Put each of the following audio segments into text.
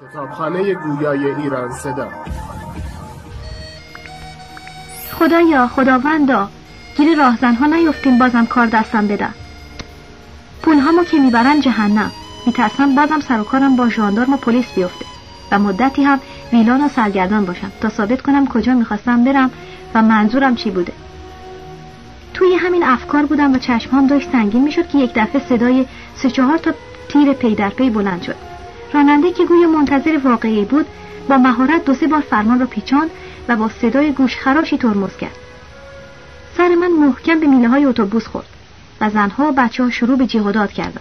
کتابخانه گویای ایران صدا. خدایا خداوندا گیر راهزنها نیفتیم بازم کار دستم بدن پولهامو که می‌برن جهنم. میترسم بازم سر و کارم با ژاندارم و پلیس بیفته. و مدتی هم ویلان و سرگردان باشم تا ثابت کنم کجا می‌خواستم برم و منظورم چی بوده. توی همین افکار بودم و چشمام داشت سنگین می‌شد که یک دفعه صدای سه چهار تا تیر پی در پی بلند شد. راننده که گویی منتظر واقعی بود با مهارت دو سه بار فرمان را پیچاند و با صدای گوش خراشی ترمز کرد. سر من محکم به میله های اتوبوس خورد و زنها و بچه ها شروع به داد کردند.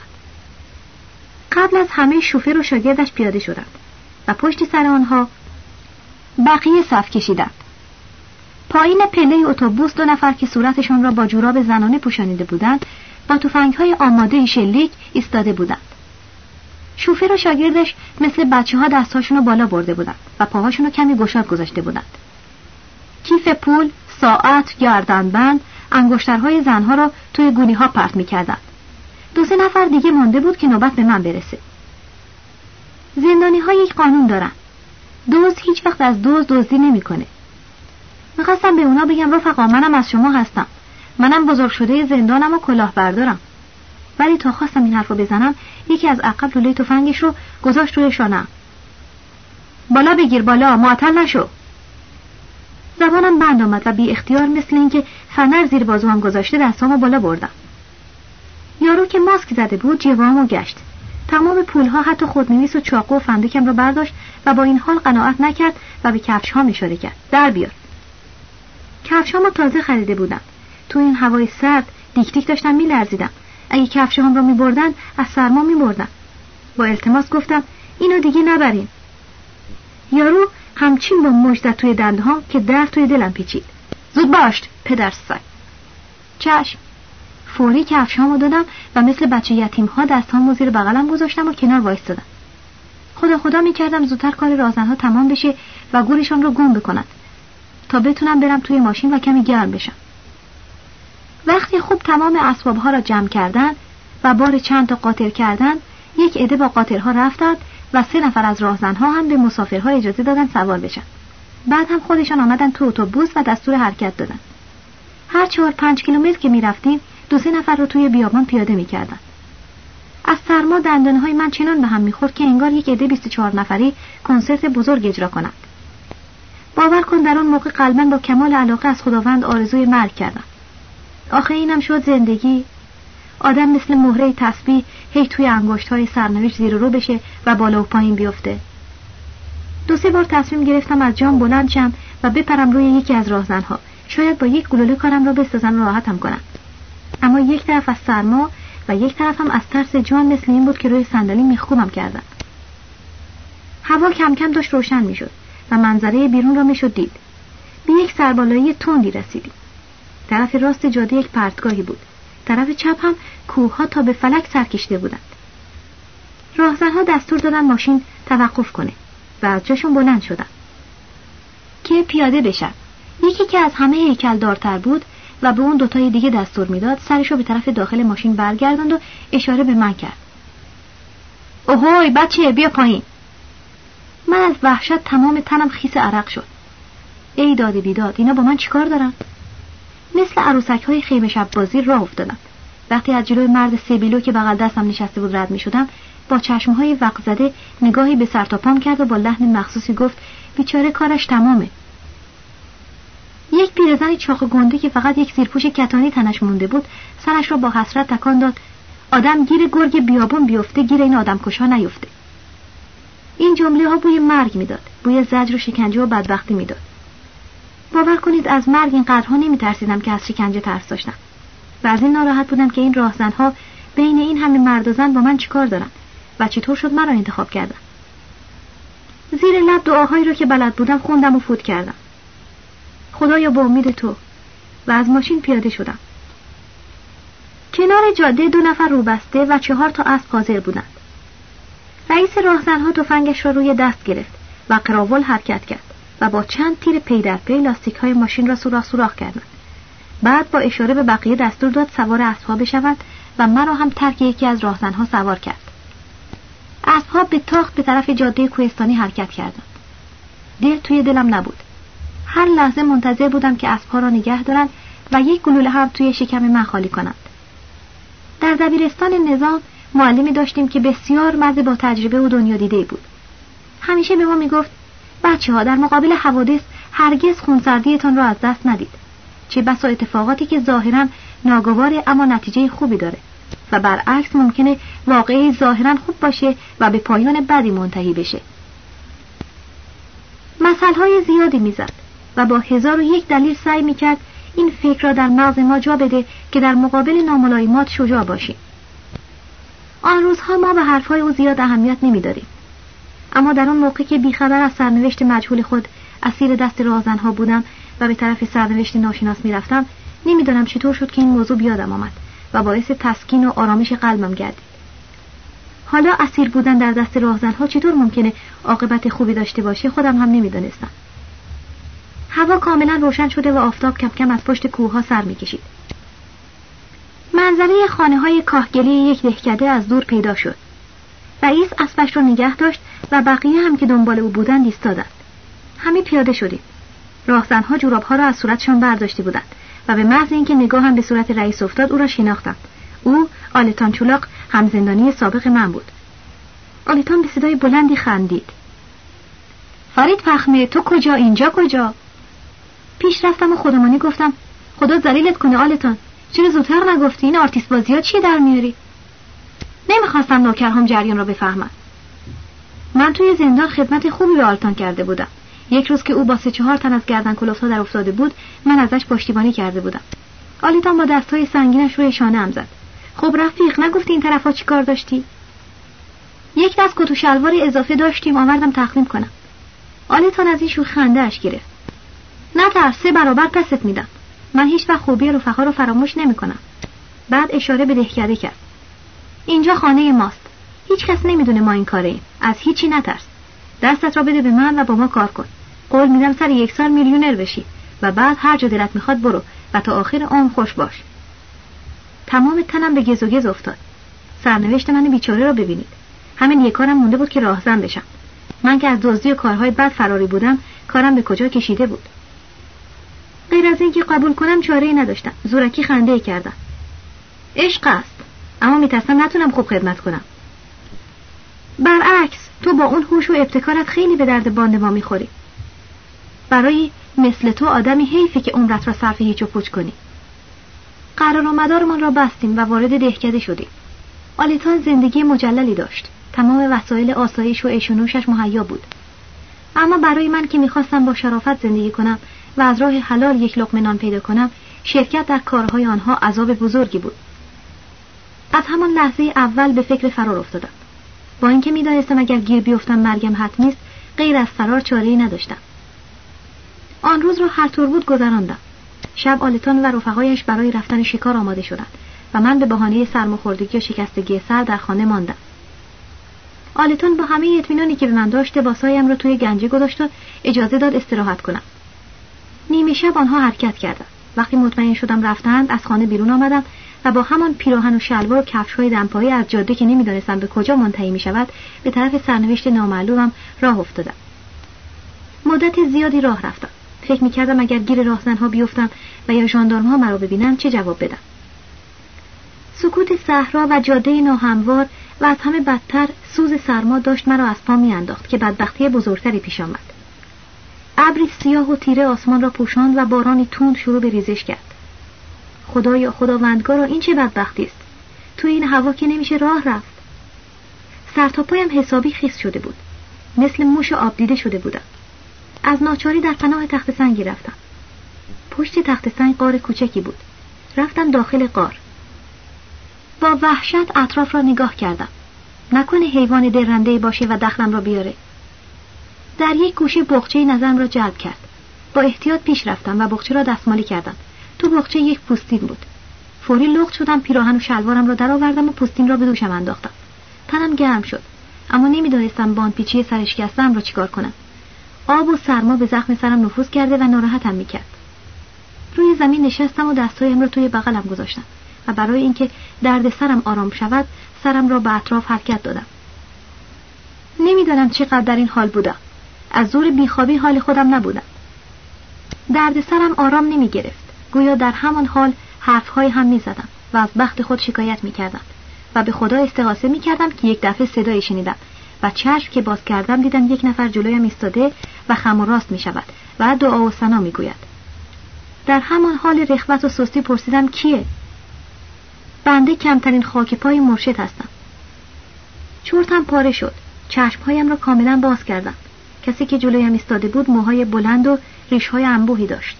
قبل از همه شوفر و شاگردش پیاده شدند و پشت سر آنها بقیه صف کشیدند. پایین پله اتوبوس دو نفر که صورتشان را با جوراب زنانه پوشانیده بودند با های آماده شلیک ایستاده بودند. شوفر و شاگردش مثل بچه ها دستهاشون رو بالا برده بودند و پاهاشون رو کمی گشاد گذاشته بودند کیف پول، ساعت، گردنبند، انگشترهای زنها را توی گونی ها پرت می‌کردند دو سه نفر دیگه مانده بود که نوبت به من برسه. زندانی یک قانون دارن. دوز هیچ وقت از دوز دزدی نمی‌کنه. می‌خواستم به اونا بگم رفقا منم از شما هستم. منم بزرگ شده زندانم و کلاه بردارم ولی تا خواستم این حرف رو بزنم یکی از عقب لوله تفنگش رو گذاشت روی شانم بالا بگیر بالا معطل نشو. زبانم بند آمد و بی اختیار مثل اینکه فنر زیر بازوام گذاشته دستامو بالا بردم. یارو که ماسک زده بود جوامو گشت. تمام پولها حتی خودنویس و چاقو و فندکم را برداشت و با این حال قناعت نکرد و به کفش ها اشاره کرد. در بیار. کفش تازه خریده بودم. تو این هوای سرد دیک دیک داشتم میلرزیدم. اگه کفش هم را میبردن از سرما میبردن. با التماس گفتم اینو دیگه نبرین یارو همچین با مجد توی دنده ها که در توی دلم پیچید. زود باشت پدر سگ چشم. فوری کفشامو دادم و مثل بچه یتیم ها دستهامو زیر بغلم گذاشتم و کنار وایستادم. خدا خدا می‌کردم زودتر کار رازنها تمام بشه و گورشان رو گم بکنند تا بتونم برم توی ماشین و کمی گرم بشم. وقتی خوب تمام اسبابها را جمع کردند و بار چند تا قاطر کردند یک عده با قاطرها رفتند و سه نفر از راهزنها هم به مسافرها اجازه دادن سوار بشن. بعد هم خودشان آمدن تو اتوبوس و دستور حرکت دادن. هر چهار پنج کیلومتر که می‌رفتیم دو سه نفر رو توی بیابان پیاده می‌کردن. از سرما دندانهای های من چنان به هم می‌خورد که انگار یک عده 24 نفری کنسرت بزرگ اجرا کنند. باور کن در آن موقع قلبا با کمال علاقه از خداوند آرزوی مرگ کردم. آخه اینم شد زندگی. آدم مثل مهره تسبیح هی توی انگشت های سرنوشت زیر رو بشه و بالا و پایین بیفته. دو سه بار تصمیم گرفتم از جام بلند شم و بپرم روی یکی از راهزنها. شاید با یک گلوله کارم را بسازن و راحتم کنم. اما یک طرف از سرما و یک طرف هم از ترس جان مثل این بود که روی صندلی میخکوبم کردم. هوا کم کم داشت روشن می‌شد و منظره بیرون را می‌شد دید. به یک سربالایی تندی رسیدیم. طرف راست جاده یک پرتگاهی بود. طرف چپ هم کوهها تا به فلک سرکشیده بودند. راهزنها دستور دادن ماشین توقف کنه و از جاشون بلند شدن. که پیاده بشن. یکی که از همه هیکل دارتر بود و به اون دوتای دیگه دستور می‌داد سرشو به طرف داخل ماشین برگرداند و اشاره به من کرد. اوهوی بچه بیا پایین. من از وحشت تمام تنم خیس عرق شد. ای داد بیداد اینا با من چیکار دارن؟ مثل عروسک های خیمه شب بازی راه افتادم. وقتی از جلوی مرد سیبیلو که بغل دستم نشسته بود رد می شدم با های وقت زده نگاهی به سر پام کرد و با لحن مخصوصی گفت بیچاره کارش تمامه. یک پیرزنی چاق گنده که فقط یک زیرپوش کتانی تنش مونده بود سرش را با حسرت تکان داد. آدم گیر گرگ بیابون بیفته گیر این آدم کشا نیفته. این جمله ها بوی مرگ می‌داد بوی زجر و شکنجه و بدبختی می‌داد. باور کنید از مرگ این قدرها نمی ترسیدم که از شکنجه ترس داشتم. و از این ناراحت بودم که این راهزنها بین این همه مرد و زن با من چیکار دارن و چطور شد مرا انتخاب کردن. زیر لب دعاهایی رو که بلد بودم خوندم و فوت کردم. خدایا با امید تو و از ماشین پیاده شدم. کنار جاده دو نفر روبسته و چهار تا اسب حاضر بودند. رئیس راهزنها تفنگش را روی دست گرفت و قراول حرکت کرد. و با چند تیر پی در پی لاستیک های ماشین را سوراخ سوراخ کردند. بعد با اشاره به بقیه دستور داد سوار اسبها بشوند و مرا هم ترک یکی از راهزنها سوار کرد. اسبها به تاخت به طرف جاده کوهستانی حرکت کردند. دل توی دلم نبود. هر لحظه منتظر بودم که اسبها را نگه دارند و یک گلوله هم توی شکم من خالی کنند. در دبیرستان نظام معلمی داشتیم که بسیار مرد با تجربه و دنیا دیده بود. همیشه به ما می‌گفت بچه ها در مقابل حوادث هرگز خونسردیتان را از دست ندید. چه بسا اتفاقاتی که ظاهرا ناگواره اما نتیجه خوبی داره و برعکس ممکنه واقعی ظاهرا خوب باشه و به پایان بدی منتهی بشه. های زیادی می‌زد و با هزار و یک دلیل سعی می‌کرد این فکر را در مغز ما جا بده که در مقابل ناملایمات شجاع باشیم. آن روزها ما به حرفهای او زیاد اهمیت نمی‌دادیم. اما در آن موقع که بیخبر از سرنوشت مجهول خود اسیر دست راهزنها بودم و به طرف سرنوشت ناشناس می‌رفتم نمی‌دانم چطور شد که این موضوع بیادم آمد و باعث تسکین و آرامش قلبم گردید. حالا اسیر بودن در دست راهزنها چطور ممکنه عاقبت خوبی داشته باشه خودم هم نمی‌دانستم. هوا کاملا روشن شده و آفتاب کم کم از پشت کوه سر می‌کشید. منظره خانه های کاهگلی یک دهکده از دور پیدا شد. رئیس اسبش را نگه داشت و بقیه هم که دنبال او بودند ایستادند. همه پیاده شدیم. راهزنها جورابها را از صورتشان برداشته بودند و به محض اینکه نگاهم به صورت رئیس افتاد او را شناختند. او آلتان چولاق همزندانی سابق من بود. آلتان به صدای بلندی خندید. فرید پخمه تو کجا؟ اینجا کجا؟ پیش رفتم و خودمانی گفتم خدا ذلیلت کنه آلتان. چرا زودتر نگفتی؟ این آرتیست بازی ها چیه در میاری؟ نمی‌خواستم نوکرهام جریان را بفهمم. من توی زندان خدمت خوبی به آلتان کرده بودم. یک روز که او با سه چهار تن از گردن کلوفتا در افتاده بود من ازش پشتیبانی کرده بودم. آلیتان با دستهای سنگینش روی شانه هم زد. خب رفیق نگفتی این طرفا چی کار داشتی؟ یک دست کت و شلوار اضافه داشتیم آوردم تقدیم کنم. آلیتان از این شوخ خنده اش گرفت. نه سه برابر پست میدم. من هیچ وقت خوبی رفقا رو فراموش نمی‌کنم. بعد اشاره به دهکده کرد. اینجا خانه ماست. هیچ کس نمی‌دونه ما این کاره ایم. از هیچی نترس. دستت را بده به من و با ما کار کن. قول میدم سر یک سال میلیونر بشی و بعد هر جا دلت می‌خواد برو و تا آخر عمر خوش باش. تمام تنم به گز و گز افتاد. سرنوشت من بیچاره را ببینید. همین یک کارم مونده بود که راهزن بشم. من که از دزدی و کارهای بد فراری بودم کارم به کجا کشیده بود؟ غیر از اینکه قبول کنم چاره ای نداشتم. زورکی خنده کردم. عشق است. اما میترسم نتونم خوب خدمت کنم. برعکس تو با اون هوش و ابتکارت خیلی به درد باند ما می‌خوری. برای مثل تو آدمی حیفه که عمرت را صرف هیچ و پوچ کنی. قرار و مدارمان را بستیم و وارد دهکده شدیم. آلیتان زندگی مجللی داشت. تمام وسایل آسایش و ایشونوشش مهیا بود. اما برای من که می‌خواستم با شرافت زندگی کنم و از راه حلال یک لقمه نان پیدا کنم شرکت در کارهای آنها عذاب بزرگی بود. از همان لحظه اول به فکر فرار افتادم. با اینکه می‌دانستم اگر گیر بیفتم مرگم حتمی است غیر از فرار چارهای نداشتم. آن روز را هر طور بود گذراندم. شب آلتان و رفقایش برای رفتن شکار آماده شدند و من به بهانه سرماخوردگی و شکستگی سر در خانه ماندم. آلتون با همه اطمینانی که به من داشت لباسهایم را توی گنجه گذاشت و اجازه داد استراحت کنم. نیمه شب آنها حرکت کردند. وقتی مطمئن شدم رفتند از خانه بیرون آمدم و با همان پیراهن و شلوار و کفشهای دمپایی از جاده که نمی‌دانستم به کجا منتهی می شود به طرف سرنوشت نامعلومم راه افتادم. مدت زیادی راه رفتم. فکر می کردم اگر گیر راهزنها بیفتم و یا ها مرا ببینند چه جواب بدم؟ سکوت صحرا و جاده ناهموار و از همه بدتر سوز سرما داشت مرا از پا میانداخت که بدبختی بزرگتری پیش آمد. ابری سیاه و تیره آسمان را پوشاند و بارانی تند شروع به ریزش کرد. خدایا خداوندگارا این چه بدبختی است. تو این هوا که نمیشه راه رفت. سرتاپایم حسابی خیس شده بود. مثل موش آب دیده شده بودم. از ناچاری در پناه تخت سنگی رفتم. پشت تخت سنگ قار کوچکی بود. رفتم داخل قار با وحشت اطراف را نگاه کردم. نکنه حیوان درنده باشه و دخلم را بیاره. در یک گوشه بخچه نظرم را جلب کرد. با احتیاط پیش رفتم و بخچه را دستمالی کردم. تو بخچه یک پوستین بود. فوری لخت شدم پیراهن و شلوارم را درآوردم و پوستین را به دوشم انداختم. تنم گرم شد. اما نمی‌دانستم باندپیچی سرشکستم را چیکار کنم. آب و سرما به زخم سرم نفوذ کرده و ناراحتم می‌کرد. روی زمین نشستم و دستهایم را توی بغلم گذاشتم و برای اینکه درد سرم آرام شود سرم را به اطراف حرکت دادم. نمی‌دانم چقدر در این حال بودم. از زور بیخوابی حال خودم نبودم. درد سرم آرام نمی گرفت گویا در همان حال حرفهای هم می زدم و از بخت خود شکایت می کردم و به خدا استغاثه می کردم که یک دفعه صدایی شنیدم و چشم که باز کردم دیدم یک نفر جلویم ایستاده و خم و راست می شود و دعا و سنا می گوید در همان حال رخوت و سستی پرسیدم کیه؟ بنده کمترین خاک پای مرشد هستم. چورتم پاره شد. چشمهایم را کاملا باز کردم. کسی که جلویم ایستاده بود موهای بلند و ریشهای انبوهی داشت.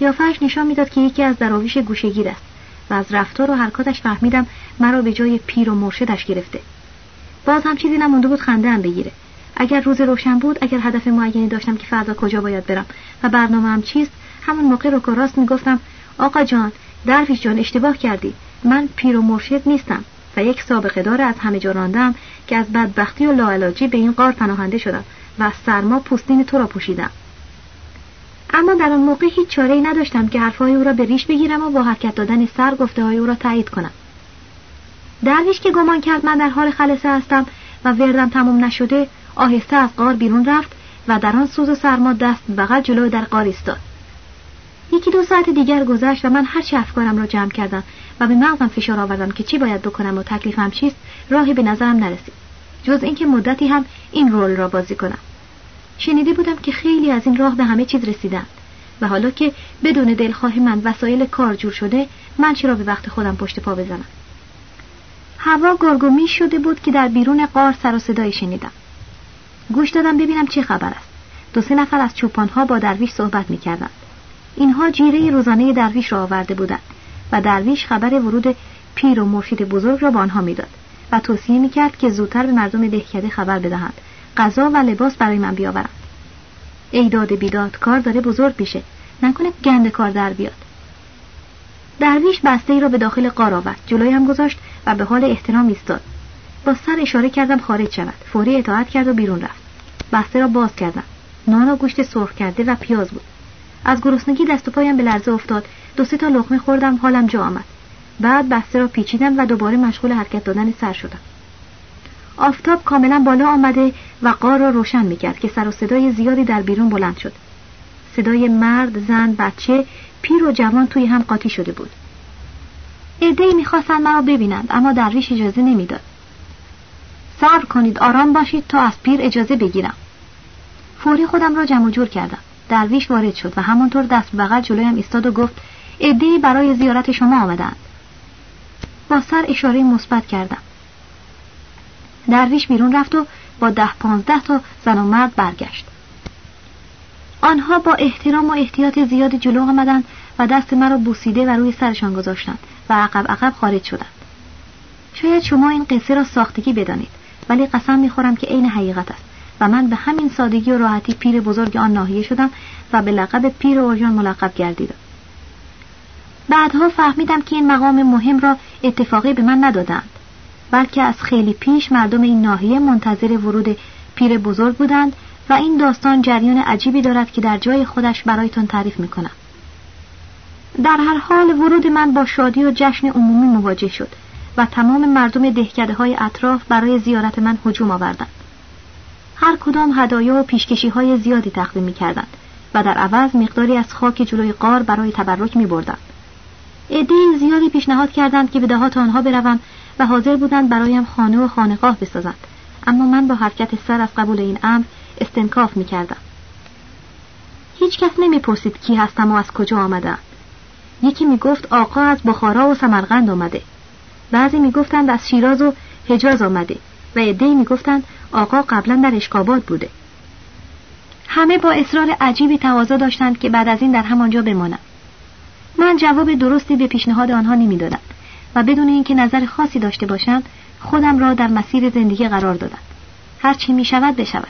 قیافهاش نشان می‌داد که یکی از دراویش گوشگیر است و از رفتار و حرکاتش فهمیدم مرا به جای پیر و مرشدش گرفته. باز هم چیزی نمونده بود خنده هم بگیره. اگر روز روشن بود اگر هدف معینی داشتم که فردا کجا باید برم و برنامه هم چیست همون موقع رو راست می‌گفتم آقا جان درویش جان اشتباه کردی. من پیر و مرشد نیستم و یک سابقه دار از همه جا راندم که از بدبختی و لاعلاجی به این قار پناهنده شدم و سرما پوستین تو را پوشیدم. اما در آن موقع هیچ چاره ای نداشتم که حرفهای او را به ریش بگیرم و با حرکت دادن سر گفته های او را تایید کنم. درویش که گمان کرد من در حال خلصه هستم و وردم تمام نشده آهسته از قار بیرون رفت و در آن سوز و سرما دست بغل جلو در قار ایستاد. یکی دو ساعت دیگر گذشت و من هر چه افکارم را جمع کردم و به مغزم فشار آوردم که چی باید بکنم و تکلیفم چیست راهی به نظرم نرسید. جز اینکه مدتی هم این رول را بازی کنم. شنیده بودم که خیلی از این راه به همه چیز رسیدن. و حالا که بدون دلخواه من وسایل کار جور شده من چرا به وقت خودم پشت پا بزنم؟ هوا گرگومی شده بود که در بیرون قار سر و صدایی شنیدم. گوش دادم ببینم چه خبر است. دو سه نفر از چوپانها با درویش صحبت می‌کردند. اینها جیره روزانه درویش را آورده بودند و درویش خبر ورود پیر و مرشد بزرگ را به آنها می‌داد و توصیه می‌کرد که زودتر به مردم دهکده خبر بدهند. غذا و لباس برای من بیاورند ای داد بیداد کار داره بزرگ میشه. نکنه گند کار در بیاد. درویش بسته ای را به داخل قار آورد. جلویم گذاشت و به حال احترام ایستاد. با سر اشاره کردم خارج شود. فوری اطاعت کرد و بیرون رفت. بسته را باز کردم. نان و گوشت سرخ کرده و پیاز بود. از گرسنگی دست و پایم به لرزه افتاد. دو سه تا لقمه خوردم. حالم جا آمد. بعد بسته را پیچیدم و دوباره مشغول حرکت دادن سر شدم. آفتاب کاملا بالا آمده و قار را روشن می‌کرد که سر و صدای زیادی در بیرون بلند شد. صدای مرد، زن، بچه، پیر و جوان توی هم قاطی شده بود. عدهای می‌خواستند مرا ببینند اما درویش اجازه نمی‌داد. صبر کنید آرام باشید تا از پیر اجازه بگیرم. فوری خودم را جمع جور کردم. درویش وارد شد و همانطور دست بغل جلویم ایستاد و گفت عدهای برای زیارت شما آمدند با سر اشاره مثبت کردم. درویش بیرون رفت و با ده پانزده تا زن و مرد برگشت. آنها با احترام و احتیاط زیاد جلو آمدند و دست مرا بوسیده و روی سرشان گذاشتند و عقب عقب خارج شدند. شاید شما این قصه را ساختگی بدانید ولی قسم می‌خورم که عین حقیقت است و من به همین سادگی و راحتی پیر بزرگ آن ناحیه شدم و به لقب پیر اورژان ملقب گردیدم. بعدها فهمیدم که این مقام مهم را اتفاقی به من ندادند بلکه از خیلی پیش مردم این ناحیه منتظر ورود پیر بزرگ بودند و این داستان جریان عجیبی دارد که در جای خودش برایتان تعریف می‌کنم در هر حال ورود من با شادی و جشن عمومی مواجه شد و تمام مردم دهکده های اطراف برای زیارت من هجوم آوردند هر کدام هدایا و پیشکشی های زیادی تقدیم می کردند و در عوض مقداری از خاک جلوی قار برای تبرک می بردند. زیادی پیشنهاد کردند که به دهات آنها بروم و حاضر بودند برایم خانه و خانقاه بسازند اما من با حرکت سر از قبول این امر استنکاف می کردم. هیچ کس نمی کی هستم و از کجا آمدم. یکی می گفت آقا از بخارا و سمرقند آمده. بعضی می گفتند از شیراز و حجاز آمده و عدهای می گفتند آقا قبلا در اشکابات بوده. همه با اصرار عجیبی تقاضا داشتند که بعد از این در همانجا بمانم. من جواب درستی به پیشنهاد آنها نمی‌دادم و بدون اینکه نظر خاصی داشته باشند خودم را در مسیر زندگی قرار دادم. هر چی می شود بشود.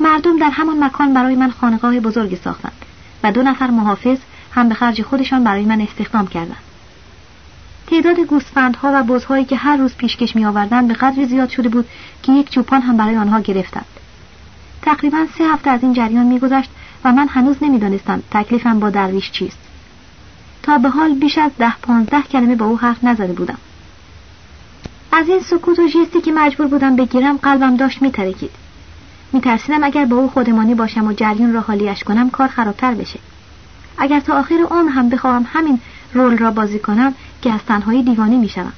مردم در همان مکان برای من خانقاه بزرگی ساختند و دو نفر محافظ هم به خرج خودشان برای من استخدام کردند. تعداد گوسفندها و بزهایی که هر روز پیشکش می آوردند به قدری زیاد شده بود که یک چوپان هم برای آنها گرفتند. تقریبا سه هفته از این جریان میگذشت و من هنوز نمی‌دانستم تکلیفم با درویش چیست. تا به حال بیش از ده پانزده کلمه با او حرف نزده بودم. از این سکوت و جستی که مجبور بودم بگیرم قلبم داشت میترکید. میترسیدم اگر با او خودمانی باشم و جریان را حالیش کنم کار خرابتر بشه. اگر تا آخر عمر هم بخواهم همین رول را بازی کنم که از تنهایی دیوانه می‌شوم.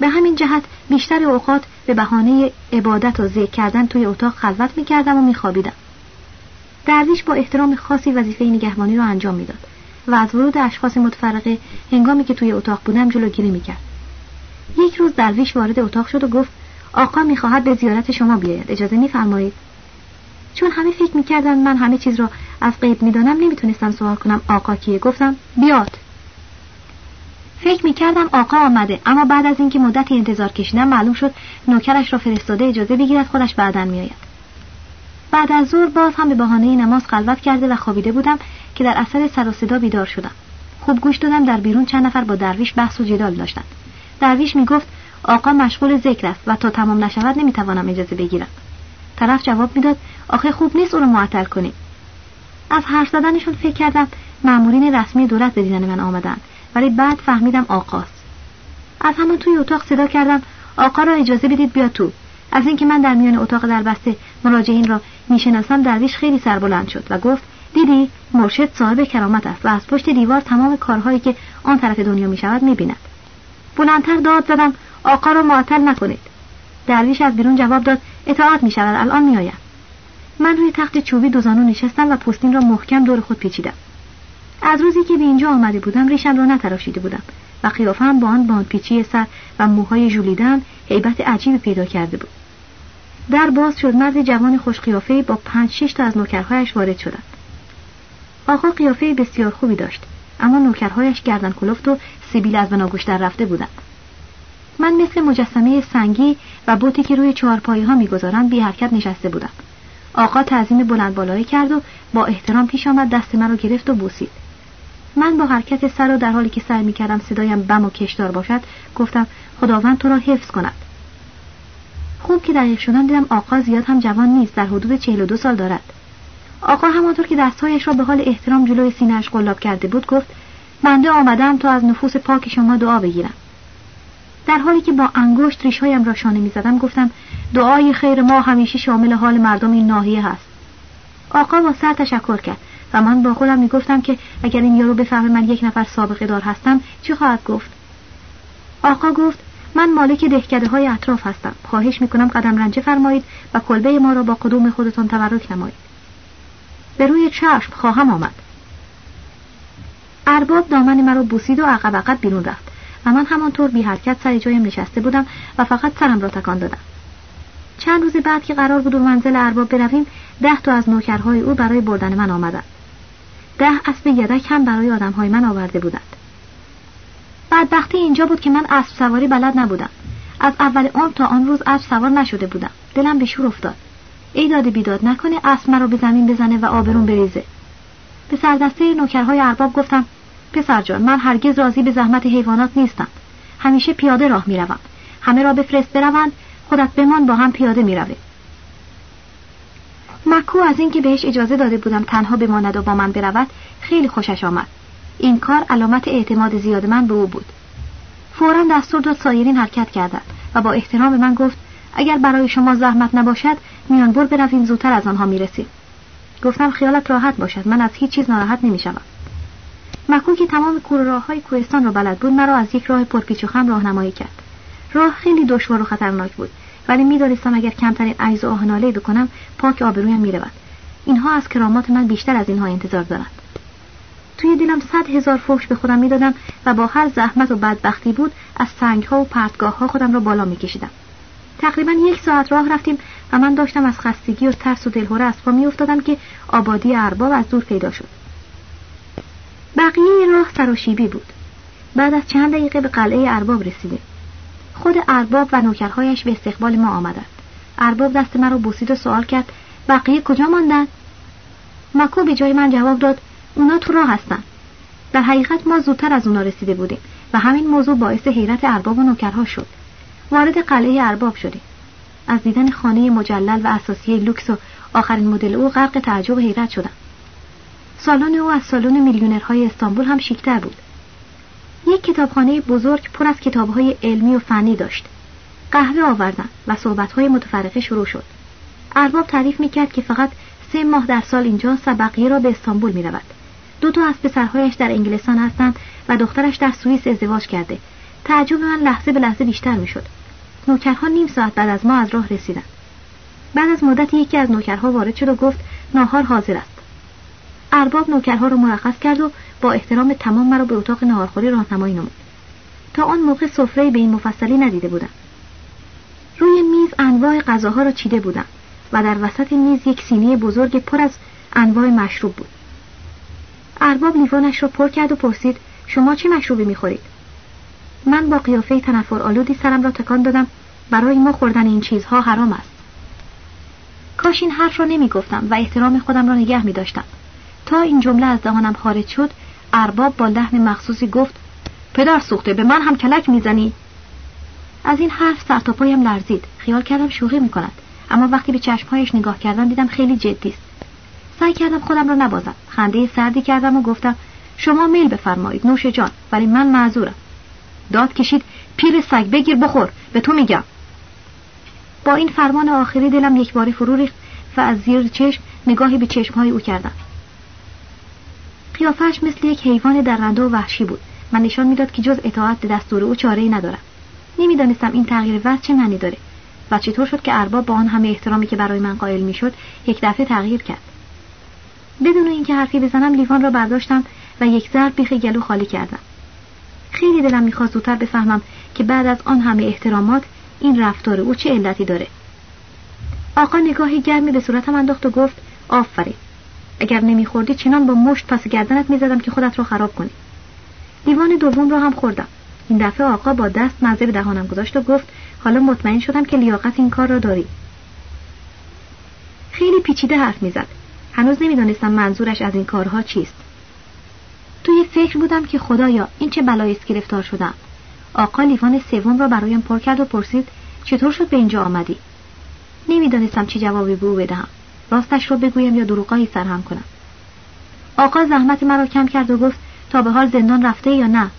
به همین جهت بیشتر اوقات به بهانه عبادت و ذکر کردن توی اتاق خلوت می‌کردم و میخوابیدم. درویش با احترام خاصی وظیفه نگهبانی را انجام می‌داد. و از ورود اشخاص متفرقه هنگامی که توی اتاق بودم جلوگیری می‌کرد. یک روز درویش وارد اتاق شد و گفت آقا می‌خواهد به زیارت شما بیاید. اجازه میفرمایید. چون همه فکر می‌کردن من همه چیز را از غیب می‌دانم نمی‌تونستم سوال کنم آقا کیه. گفتم بیاد. فکر می‌کردم آقا آمده اما بعد از اینکه مدتی انتظار کشیدم معلوم شد نوکرش را فرستاده اجازه بگیرد خودش بعدا میآید. بعد از ظهر باز هم به بهانه نماز خلوت کرده و خوابیده بودم که در اثر سر و صدا بیدار شدم. خوب گوش دادم در بیرون چند نفر با درویش بحث و جدال داشتند درویش می‌گفت آقا مشغول ذکر است و تا تمام نشود نمی‌توانم اجازه بگیرم. طرف جواب می‌داد آخه خوب نیست او رو معطل کنیم از حرف زدنشون فکر کردم مأمورین رسمی دولت به دیدن من آمدن ولی بعد فهمیدم آقاست. از همون توی اتاق صدا کردم آقا را اجازه بدید بیا تو. از اینکه من در میان اتاق دربسته مراجعین را می‌شناسم درویش خیلی سربلند شد و گفت دیدی مرشد صاحب کرامت است و از پشت دیوار تمام کارهایی که آن طرف دنیا می‌شود می‌بیند. بلندتر داد زدم آقا را معطل نکنید. درویش از بیرون جواب داد اطاعت می شود الان می آید. من روی تخت چوبی دوزانو نشستم و پستین را محکم دور خود پیچیدم. از روزی که به اینجا آمده بودم ریشم را نتراشیده بودم و قیافم با آن باندپیچی سر و موهای ژولیدم هیبت عجیبی پیدا کرده بود. در باز شد مرد جوان خوش قیافه با پنج شش تا از نوکرهایش وارد شدند. آقا قیافه بسیار خوبی داشت اما نوکرهایش گردن کلفت و سیبیل از بناگوش در رفته بودند. من مثل مجسمه سنگی و بوتی که روی چهارپایی ها می‌گذارند بی حرکت نشسته بودم. آقا تعظیم بلند بالایی کرد و با احترام پیش آمد دست من رو گرفت و بوسید. من با حرکت سر و در حالی که سعی می‌کردم صدایم بم و کشدار باشد گفتم خداوند تو را حفظ کند. خوب که دقیق شدم دیدم آقا زیاد هم جوان نیست در حدود چهل و دو سال دارد. آقا همانطور که دستهایش را به حال احترام جلوی سینهاش قلاب کرده بود گفت بنده آمدم تا از نفوس پاک شما دعا بگیرم. در حالی که با انگشت ریشهایم را شانه می‌زدم گفتم دعای خیر ما همیشه شامل حال مردم این ناحیه هست. آقا با سر تشکر کرد و من با خودم می‌گفتم که اگر این یارو بفهمه من یک نفر سابقه دار هستم چی خواهد گفت؟ آقا گفت من مالک دهکده های اطراف هستم. خواهش می‌کنم قدم رنجه فرمایید و کلبه ما را با قدوم خودتان تبرک نمایید. به روی چشم خواهم آمد. ارباب دامن مرا بوسید و عقب عقب بیرون رفت و من همانطور بی حرکت سر جایم نشسته بودم و فقط سرم را تکان دادم. چند روز بعد که قرار بود منزل ارباب برویم ده تا از نوکرهای او برای بردن من آمدند. ده اسب یدک هم برای آدمهای من آورده بودند. بدبختی اینجا بود که من اسب سواری بلد نبودم. از اول عمر تا آن روز اسب سوار نشده بودم. دلم به شور افتاد. ای داده بیداد نکنه اسب مرا به زمین بزنه و آبرون بریزه. به سردسته نوکرهای ارباب گفتم پسر جان من هرگز راضی به زحمت حیوانات نیستم. همیشه پیاده راه می‌روم. همه را بفرست بروند خودت بمان با هم پیاده می‌رویم مکو از اینکه بهش اجازه داده بودم تنها بماند و با من برود خیلی خوشش آمد. این کار علامت اعتماد زیاد من به او بود. فورا دستور داد سایرین حرکت کردند و با احترام من گفت اگر برای شما زحمت نباشد میانبر برویم زودتر از آنها می‌رسیم. گفتم خیالت راحت باشد من از هیچ چیز ناراحت نمی‌شوم. مکو که تمام راه های کوهستان را بلد بود مرا از یک راه پرپیچ و خم راهنمایی کرد. راه خیلی دشوار و خطرناک بود ولی می‌دانستم اگر کمترین عیز و آهناله بکنم پاک آبرویم می‌رود. اینها از کرامات من بیشتر از اینها انتظار دارند. توی دلم صد هزار فوش به خودم می‌دادم و با هر زحمت و بدبختی بود از سنگ ها و پرتگاه ها خودم را بالا میکشیدم. تقریبا یک ساعت راه رفتیم و من داشتم از خستگی و ترس و دلهوره از پا میافتادم که آبادی ارباب از دور پیدا شد. بقیه راه سراشیبی بود. بعد از چند دقیقه به قلعه ارباب رسیدیم. خود ارباب و نوکرهایش به استقبال ما آمدند. ارباب دست مرا بوسید و سوال کرد بقیه کجا ماندن؟ مکو به جای من جواب داد اونا تو راه هستن. در حقیقت ما زودتر از اونا رسیده بودیم و همین موضوع باعث حیرت ارباب و نوکرها شد. وارد قلعه ارباب شدیم. از دیدن خانه مجلل و اساسی لوکس و آخرین مدل او غرق تعجب و حیرت شدم. سالن او از سالن میلیونرهای استانبول هم شیکتر بود. یک کتابخانه بزرگ پر از کتابهای علمی و فنی داشت. قهوه آوردن و صحبتهای متفرقه شروع شد. ارباب تعریف می‌کرد که فقط سه ماه در سال اینجاست و بقیه را به استانبول می‌رود. دو تا از پسرهایش در انگلستان هستند و دخترش در سوئیس ازدواج کرده. تعجب من لحظه به لحظه بیشتر می‌شد. نوکرها نیم ساعت بعد از ما از راه رسیدند بعد از مدتی یکی از نوکرها وارد شد و گفت ناهار حاضر است. ارباب نوکرها را مرخص کرد و با احترام تمام مرا به اتاق ناهارخوری راهنمایی نمود. تا آن موقع سفره به این مفصلی ندیده بودم. روی میز انواع غذاها را چیده بودم و در وسط میز یک سینه بزرگ پر از انواع مشروب بود. ارباب لیوانش را پر کرد و پرسید شما چه مشروبی می‌خورید؟ من با قیافه تنفر آلودی سرم را تکان دادم برای ما خوردن این چیزها حرام است. کاش این حرف را نمی‌گفتم و احترام خودم را نگه می داشتم. تا این جمله از دهانم خارج شد ارباب با لحن مخصوصی گفت پدر سوخته به من هم کلک می‌زنی. از این حرف سر لرزید. خیال کردم شوخی می‌کند اما وقتی به چشمهایش نگاه کردم دیدم خیلی جدی است. سعی کردم خودم را نبازم. خنده سردی کردم و گفتم شما میل بفرمایید نوش جان ولی من معذورم. داد کشید پیر سگ بگیر بخور به تو میگم. با این فرمان آخری دلم یک باری فرو ریخت و از زیر چشم نگاهی به چشمهای او کردم. قیافش مثل یک حیوان درنده و وحشی بود. من نشان می‌داد که جز اطاعت دستور او چاره ای ندارم. نمی‌دانستم این تغییر وضع چه معنی داره و چطور شد که ارباب با آن همه احترامی که برای من قائل می‌شد یک دفعه تغییر کرد. بدون اینکه حرفی بزنم لیوان را برداشتم و یک ضرب بیخ گلو خالی کردم. خیلی دلم می‌خواست زودتر بفهمم که بعد از آن همه احترامات این رفتار او چه علتی داره. آقا نگاهی گرمی به صورتم انداخت و گفت آفرین. اگر نمیخوردی چنان با مشت پس گردنت می‌زدم که خودت را خراب کنی. لیوان دوم را هم خوردم. این دفعه آقا با دست مزه به دهانم گذاشت و گفت حالا مطمئن شدم که لیاقت این کار را داری. خیلی پیچیده حرف می‌زد. هنوز نمی‌دانستم منظورش از این کارها چیست. توی فکر بودم که خدایا این چه بلایی است گرفتار شدم. آقا لیوان سوم را برایم پر کرد و پرسید چطور شد به اینجا آمدی؟ نمی‌دانستم چه جوابی به او بدهم. راستش را بگویم یا دروغایی سرهم کنم. آقا زحمت مرا کم کرد و گفت تا به حال زندان رفته یا نه؟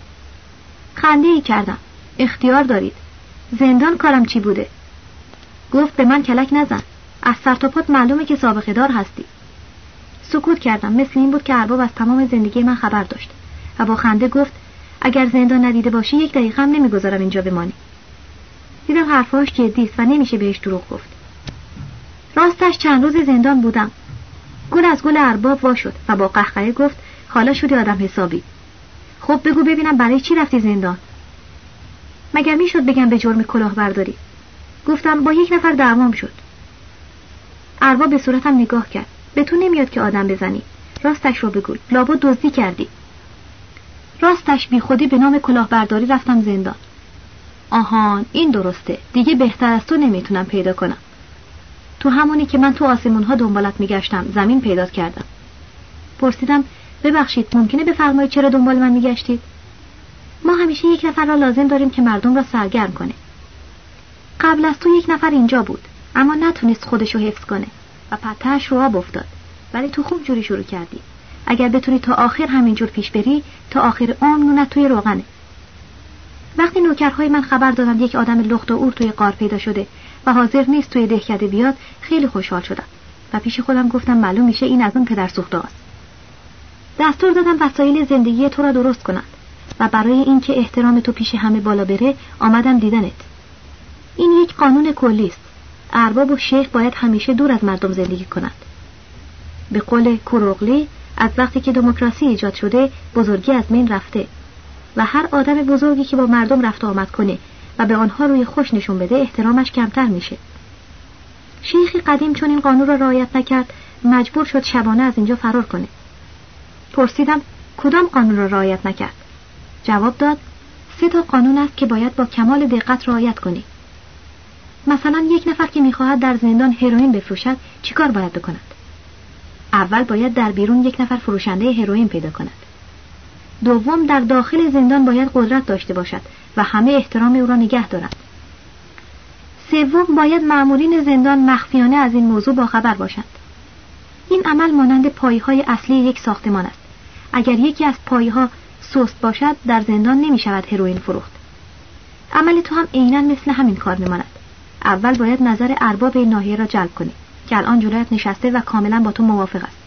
خنده ای کردم. اختیار دارید. زندان کارم چی بوده؟ گفت به من کلک نزن. از سر پات معلومه که سابقه دار هستی. سکوت کردم. مثل این بود که ارباب از تمام زندگی من خبر داشت. و با خنده گفت اگر زندان ندیده باشی یک دقیقه هم نمی‌گذارم اینجا بمانی. دیدم حرفهاش جدی است و نمیشه بهش دروغ گفت. راستش چند روز زندان بودم. گل از گل ارباب وا شد و با قهقهه گفت حالا شدی آدم حسابی. خب بگو ببینم برای چی رفتی زندان. مگر می‌شد بگم به جرم کلاهبرداری؟ گفتم با یک نفر دعوام شد. ارباب به صورتم نگاه کرد. به تو نمیاد که آدم بزنی. راستش رو بگو. لابا دزدی کردی. راستش بی خودی به نام کلاهبرداری رفتم زندان. آهان این درسته. دیگه بهتر از تو نمی‌تونم پیدا کنم. تو همونی که من تو آسمون ها دنبالت میگشتم زمین پیدا کردم. پرسیدم ببخشید ممکنه بفرمایید چرا دنبال من میگشتید؟ ما همیشه یک نفر را لازم داریم که مردم را سرگرم کنه. قبل از تو یک نفر اینجا بود اما نتونست خودشو حفظ کنه. و پتهش رو آب افتاد. ولی تو خوب جوری شروع کردی. اگر بتونی تا آخر همینجور پیش بری تا آخر عمر نونت توی روغنه. وقتی نوکرهای من خبر دادند یک آدم لخت و اور توی قار پیدا شده و حاضر نیست توی دهکده بیاد خیلی خوشحال شدم. و پیش خودم گفتم معلوم میشه این از اون پدر سوخته است دستور دادم وسایل زندگی تو را درست کنند و برای اینکه احترام تو پیش همه بالا بره آمدم دیدنت. این یک قانون کلی است ارباب و شیخ باید همیشه دور از مردم زندگی کنند. به قول کوروغلی از وقتی که دموکراسی ایجاد شده بزرگی از من رفته و هر آدم بزرگی که با مردم رفت آمد کنه و به آنها روی خوش نشون بده احترامش کمتر میشه. شیخی قدیم چون این قانون را رعایت نکرد مجبور شد شبانه از اینجا فرار کنه. پرسیدم کدام قانون را رعایت نکرد؟ جواب داد سه تا قانون است که باید با کمال دقت رعایت کنی. مثلا یک نفر که می‌خواهد در زندان هروئین بفروشد چیکار باید بکند؟ اول باید در بیرون یک نفر فروشنده هروئین پیدا کند. دوم در داخل زندان باید قدرت داشته باشد و همه احترام او را نگه دارند سوم باید معمولین زندان مخفیانه از این موضوع باخبر باشند. این عمل مانند پایهای اصلی یک ساختمان است. اگر یکی از پایها سست باشد در زندان نمی شود هروئین فروخت. عمل تو هم عینا مثل همین کار میماند. اول باید نظر ارباب این ناحیه را جلب کنی که الان جلویت نشسته و کاملا با تو موافق است.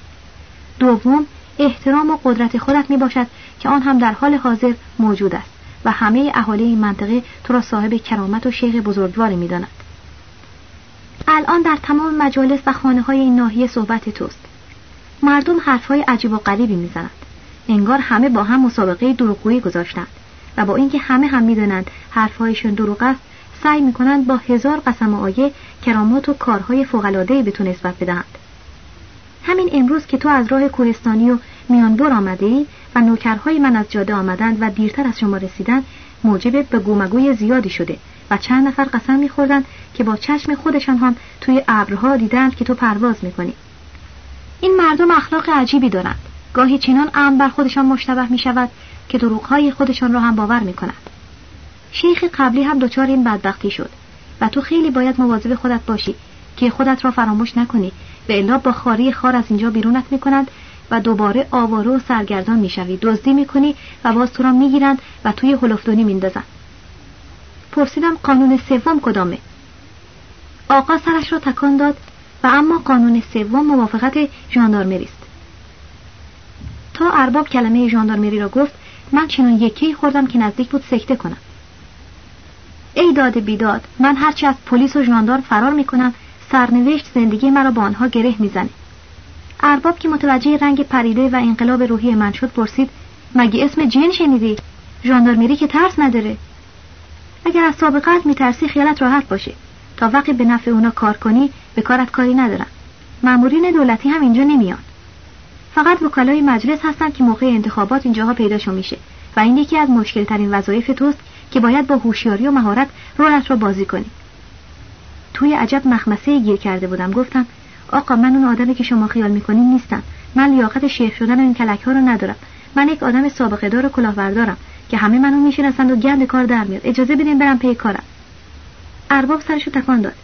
دوم احترام و قدرت خودت می باشد که آن هم در حال حاضر موجود است و همه اهالی این منطقه تو را صاحب کرامت و شیخ بزرگواری می داند. الان در تمام مجالس و خانه های این ناحیه صحبت توست. مردم حرفهای عجیب و غریبی می‌زنند. انگار همه با هم مسابقه دروغگویی گذاشتند و با اینکه همه هم می‌دانند حرفهایشون دروغ است سعی می‌کنند با هزار قسم آیه کرامات و کارهای فوقالعادهای به تو نسبت بدهند. همین امروز که تو از راه کوهستانی و میانبر آمده ای و نوکرهای من از جاده آمدند و دیرتر از شما رسیدند موجب به گومگوی زیادی شده و چند نفر قسم میخوردند که با چشم خودشان هم توی ابرها دیدند که تو پرواز می‌کنی. این مردم اخلاق عجیبی دارند. گاهی چنان امن بر خودشان مشتبه می شود که دروغهای خودشان را هم باور می کند شیخ قبلی هم دچار این بدبختی شد. و تو خیلی باید مواظب خودت باشی که خودت را فراموش نکنی. و الا با خاری خار از اینجا بیرونت می‌کنند و دوباره آواره و سرگردان می‌شوی. دزدی می‌کنی و باز تو را می‌گیرند و توی هلفدونی میندازند. پرسیدم قانون سوم کدامه؟ آقا سرش را تکان داد و اما قانون سوم موافقت ژاندارمری است تا ارباب کلمه ژاندارمری را گفت من چنان یکی خوردم که نزدیک بود سکته کنم. ای داد بیداد من هرچی از پلیس و ژاندار فرار می‌کنم سرنوشت زندگی مرا با آنها گره می‌زنه. ارباب که متوجه رنگ پریده و انقلاب روحی من شد پرسید مگه اسم جن شنیدی؟ ژاندارمری که ترس نداره. اگر از سابقت میترسی خیالت راحت باشه. تا وقتی به نفع اونا کار کنی به کارت کاری ندارن مامورین دولتی هم اینجا نمیان. فقط وکلای مجلس هستن که موقع انتخابات اینجاها پیداشون میشه و این یکی از مشکل ترین وظایف توست که باید با هوشیاری و مهارت رولت رو بازی کنی. توی عجب مخمسه گیر کرده بودم. گفتم آقا من اون آدمی که شما خیال می‌کنین نیستم. من لیاقت شیخ شدن این کلک ها رو ندارم. من یک آدم سابقه دار و کلاهبردارم که همه منو می‌شناسند و گند کار در میاد. اجازه بدین برم پی کارم. ارباب سرشو تکان داد.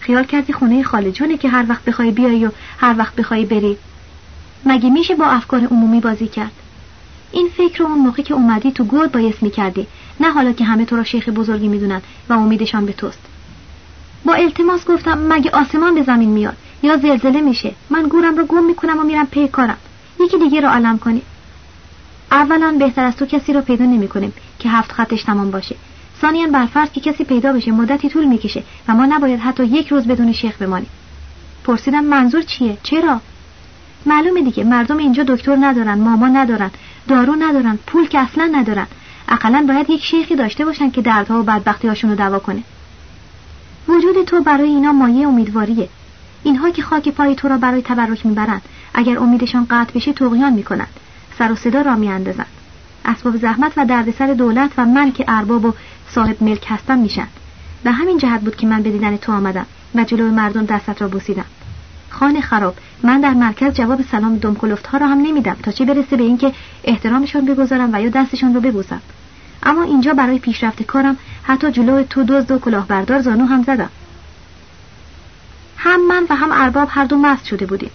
خیال کردی خونه خاله جونه که هر وقت بخوای بیای و هر وقت بخوای بری. مگه میشه با افکار عمومی بازی کرد؟ این فکر رو اون موقع که اومدی تو گود بایست می‌کردی. نه حالا که همه تو را شیخ بزرگی می‌دونن و امیدشان به توست. با التماس گفتم مگه آسمان به زمین میاد؟ یا زلزله میشه؟ من گورم رو گم می‌کنم و میرم پی کارم. یکی دیگه رو علم کنی اولا بهتر از تو کسی رو پیدا نمی‌کنیم که هفت خطش تمام باشه. ثانیا برفرض که کسی پیدا بشه مدتی طول می‌کشه و ما نباید حتی یک روز بدون شیخ بمانیم. پرسیدم منظور چیه؟ چرا؟ معلومه دیگه مردم اینجا دکتر ندارن ماما ندارن دارو ندارن پول که اصلا ندارن. اقلا باید یک شیخی داشته باشن که دردها و بدبختی هاشون رو دوا کنه. وجود تو برای اینا مایه امیدواریه. اینها که خاک پای تو را برای تبرک می‌برند اگر امیدشان قطع بشه توقیان می‌کنند. سر و صدا را میاندازند. اسباب زحمت و دردسر دولت و من که ارباب و صاحب ملک هستم میشن. و همین جهت بود که من به دیدن تو آمدم و جلوی مردم دستت را بوسیدم. خانه خراب من در مرکز جواب سلام دمکلفت ها را هم نمیدم تا چه برسه به اینکه احترامشان بگذارم و یا دستشان را ببوسم. اما اینجا برای پیشرفت کارم حتی جلو تو دزد و کلاهبردار زانو هم زدم. هم من و هم ارباب هر دو مست شده بودیم.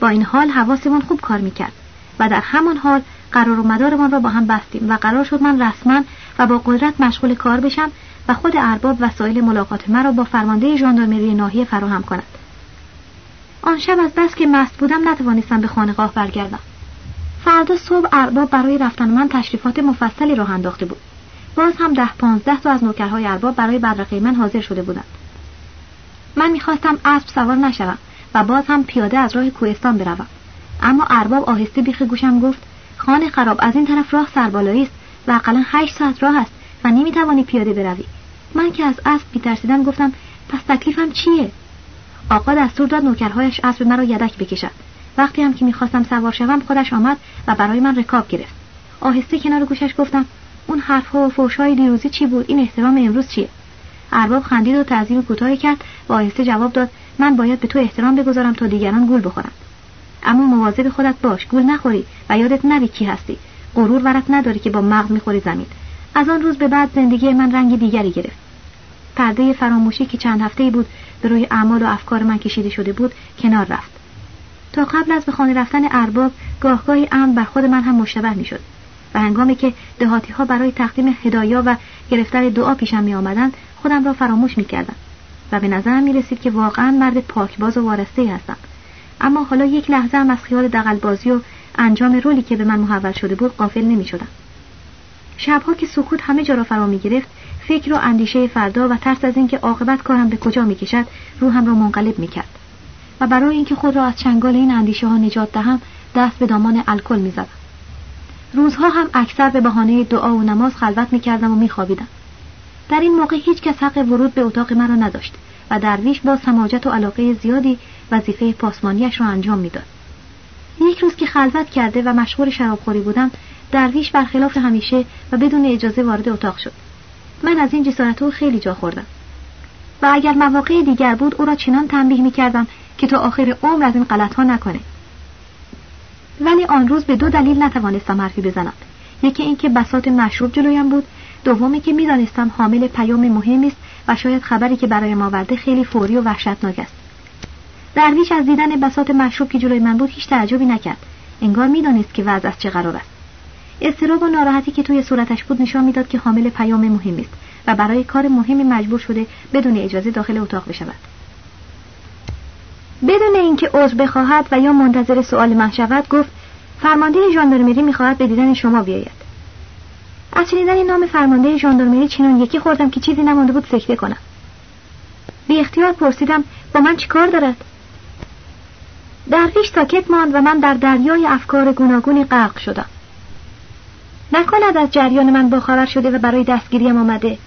با این حال حواسمون خوب کار می‌کرد و در همان حال قرار و مدارمان را با هم بستیم و قرار شد من رسما و با قدرت مشغول کار بشم و خود ارباب وسایل ملاقات مرا با فرمانده ژاندارمری ناحیه فراهم کند. آن شب از بس که مست بودم نتوانستم به خانقاه برگردم. فردا صبح ارباب برای رفتن من تشریفات مفصلی راه انداخته بود. باز هم ده پانزده تا از نوکرهای ارباب برای بدرقه من حاضر شده بودند. من می‌خواستم اسب سوار نشوم و باز هم پیاده از راه کوهستان بروم. اما ارباب آهسته بیخ گوشم گفت خانه خراب از این طرف راه سربالایی است و اقلا هشت ساعت راه است و نمی‌توانی پیاده بروی. من که از اسب میترسیدم گفتم پس تکلیفم چیه؟ آقا دستور داد نوکرهایش اسب مرا یدک بکشد وقتی هم که می‌خواستم سوار شوم خودش آمد و برای من رکاب گرفت. آهسته کنار گوشش گفتم اون حرفها و فوشهای دیروزی چی بود؟ این احترام امروز چیه؟ ارباب خندید و تعظیم کوتاهی کرد و آهسته جواب داد من باید به تو احترام بگذارم تا دیگران گول بخورند اما مواظب خودت باش گول نخوری و یادت نبی کی هستی. غرور ورت نداری که با مغز می‌خوری زمین. از آن روز به بعد زندگی من رنگ دیگری گرفت. پرده فراموشی که چند هفته بود به روی اعمال و افکار من کشیده شده بود کنار رفت. تا قبل از به خانه رفتن ارباب گاهگاهی امن بر خود من هم مشتبه می‌شد. و هنگامی که دهاتی ها برای تقدیم هدایا و گرفتن دعا پیشم می آمدن خودم را فراموش می کردم و به نظرم می رسید که واقعا مرد پاکباز و وارسته هستم. اما حالا یک لحظه هم از خیال دقلبازی و انجام رولی که به من محول شده بود قافل نمی شدم. شبها که سکوت همه جا را فرا می گرفت فکر و اندیشه فردا و ترس از اینکه عاقبت کارم به کجا می کشد روحم را منقلب می کرد و برای اینکه خود را از چنگال این اندیشه ها نجات دهم دست به دامان الکل می زدم. روزها هم اکثر به بهانه دعا و نماز خلوت می کردم و می خوابیدم. در این موقع هیچ کس حق ورود به اتاق مرا نداشت و درویش با سماجت و علاقه زیادی وظیفه پاسمانیش را انجام می‌داد. یک روز که خلوت کرده و مشغول شرابخوری بودم درویش برخلاف همیشه و بدون اجازه وارد اتاق شد من از این جسارت او خیلی جا خوردم و اگر مواقع دیگر بود او را چنان تنبیه می کردم که تا آخر عمر از این غلط ها نکنه. ولی آن روز به دو دلیل نتوانستم حرفی بزنم. یکی اینکه بسات مشروب جلویم بود. دومی که می‌دانستم حامل پیام مهمی است و شاید خبری که برایم آورده خیلی فوری و وحشتناک است. درویش از دیدن بسات مشروب که جلوی من بود هیچ تعجبی نکرد. انگار می‌دانست که وضع از چه قرار است. استراب و ناراحتی که توی صورتش بود نشان می‌داد که حامل پیام مهمی است و برای کار مهمی مجبور شده بدون اجازه داخل اتاق بشود. بدون اینکه عذر بخواهد و یا منتظر سوال من شود گفت فرمانده ژاندارمری می‌خواهد به دیدن شما بیاید. از شنیدن نام فرمانده ژاندارمری چنان یکی خوردم که چیزی نمانده بود سکته کنم بی اختیار پرسیدم با من چیکار دارد؟ درویش ساکت ماند و من در دریای افکار گوناگونی غرق شدم. نکند از جریان من باخبر شده و برای دستگیریم آمده.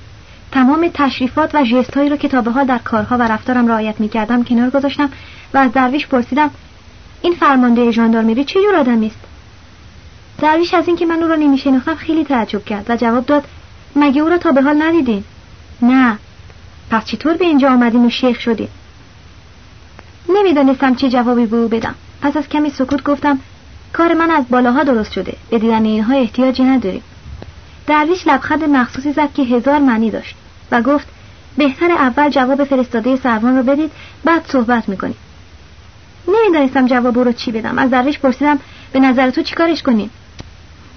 تمام تشریفات و ژستهایی را که تا به در کارها و رفتارم رعایت می‌کردم کنار گذاشتم و از درویش پرسیدم این فرمانده ژاندارمری چه جور آدمی است؟ درویش از اینکه من او را نمیشناختم خیلی تعجب کرد و جواب داد مگه او را تا به حال ندیدین؟ نه. پس چطور به اینجا آمدین و شیخ شدین؟ نمی‌دانستم چه جوابی به او بدم. پس از کمی سکوت گفتم کار من از بالاها درست شده به دیدن اینها احتیاجی نداریم. درویش لبخند مخصوصی زد که هزار معنی داشت و گفت بهتر اول جواب فرستاده سروان رو بدید بعد صحبت می‌کنیم. نمی‌دانستم جواب او رو چی بدم. از درویش پرسیدم به نظر تو چیکارش کنیم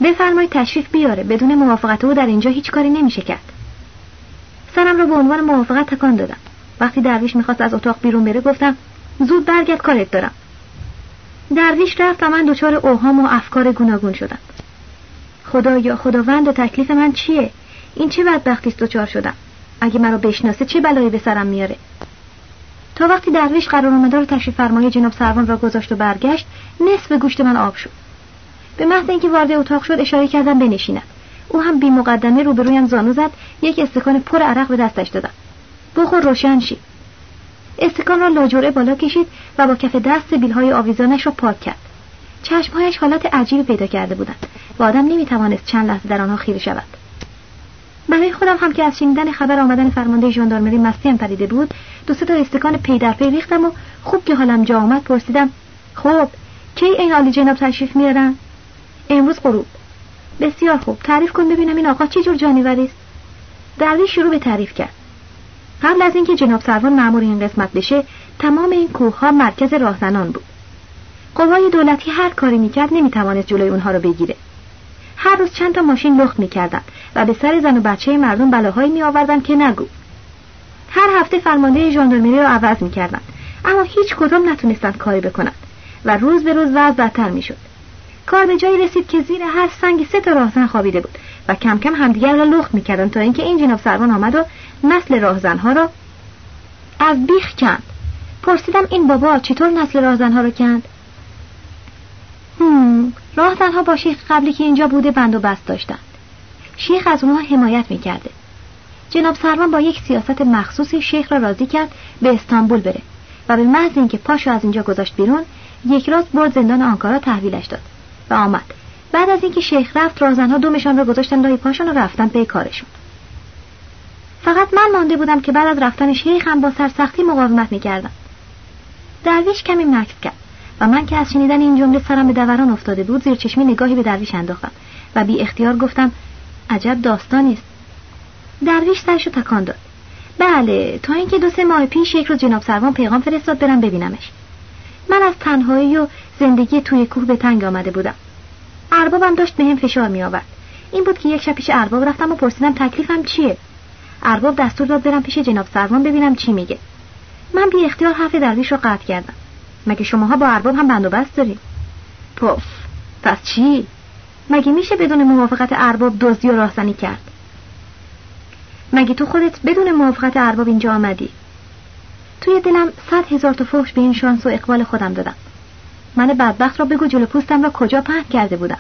بفرمایید تشریف بیاره. بدون موافقت او در اینجا هیچ کاری نمیشه کرد. سرم را به عنوان موافقت تکان دادم. وقتی درویش می‌خواست از اتاق بیرون بره گفتم زود برگرد کارت دارم. درویش رفت و من دچار اوهام و افکار گوناگون شدم. خدایا خداوند و تکلیف من چیه؟ این چه بدبختی است دچار شدم؟ اگه مرا بشناسه چه بلایی به سرم میاره؟ تا وقتی درویش قرار مدار تشریف فرمای جناب سروان را گذاشت و برگشت نصف گوشت من آب شد. به محض اینکه وارد اتاق شد اشاره کردم بنشیند. او هم بی مقدمه روبرویم زانو زد یک استکان پر عرق به دستش دادم. بخور روشن شی. استکان را لاجوره بالا کشید و با کف دست بیلهای آویزانش را پاک کرد. چشمهایش حالت عجیبی پیدا کرده بودند. و آدم نمی‌توانست چند لحظه در آنها خیره شود. برای خودم هم که از شنیدن خبر آمدن فرمانده ژاندارمری مستیم پریده بود دو سه تا استکان پی در پی ریختم و خوب که حالم جا آمد پرسیدم خب کی این عالی جناب تشریف میارن؟ امروز غروب. بسیار خوب تعریف کن ببینم این آقا چه جور جانوری است. درویش شروع به تعریف کرد. قبل از اینکه جناب سروان مأمور این قسمت بشه تمام این کوه ها مرکز راهزنان بود. قوای دولتی هر کاری می‌کرد نمی‌توانست جلوی اونها رو بگیره. هر روز چند تا ماشین لخت می‌کردن و به سر زن و بچه مردم بلاهایی میآوردن که نگو. هر هفته فرمانده ژاندارمری رو عوض می‌کردن اما هیچ کدام نتونستند کاری بکنند و روز به روز وضع بدتر می‌شد. کار به جایی رسید که زیر هر سنگ سه تا راهزن خوابیده بود و کم کم همدیگر را لخت می‌کردن تا اینکه این جناب سروان آمد و نسل راهزنها را از بیخ کند. پرسیدم این بابا چطور نسل راهزنها را کند؟ هم راهزنها با شیخ قبلی که اینجا بوده بند و بست داشتند. شیخ از اونها حمایت می‌کرده. جناب سروان با یک سیاست مخصوصی شیخ را راضی کرد به استانبول بره و به محض اینکه پاشو از اینجا گذاشت بیرون یک راست برد زندان آنکارا تحویلش داد و آمد. بعد از اینکه شیخ رفت رازنها دومشان را گذاشتن لای پاشان و رفتن به کارشون. فقط من مانده بودم که بعد از رفتن شیخ هم با سرسختی مقاومت می‌کردم. درویش کمی مکس کرد. و من که از شنیدن این جمله سرم به دوران افتاده بود زیر چشمی نگاهی به درویش انداختم و بی اختیار گفتم عجب داستانی است. درویش سرشو تکان داد. بله تا اینکه دو سه ماه پیش یک روز جناب سروان پیغام فرستاد برم ببینمش. من از تنهایی و زندگی توی کوه به تنگ آمده بودم. اربابم داشت به هم فشار می آورد این بود که یک شب پیش ارباب رفتم و پرسیدم تکلیفم چیه؟ ارباب دستور داد برم پیش جناب سروان ببینم چی میگه. من بی اختیار حرف درویش رو قطع کردم. مگه شماها با ارباب هم بند و بست دارید؟ پف پس چی؟ مگه میشه بدون موافقت ارباب دزدی و راهزنی کرد؟ مگه تو خودت بدون موافقت ارباب اینجا آمدی؟ توی دلم صد هزار تا فحش به این شانس و اقبال خودم دادم. من بدبخت را بگو جلو پوستم را کجا پهن کرده بودم.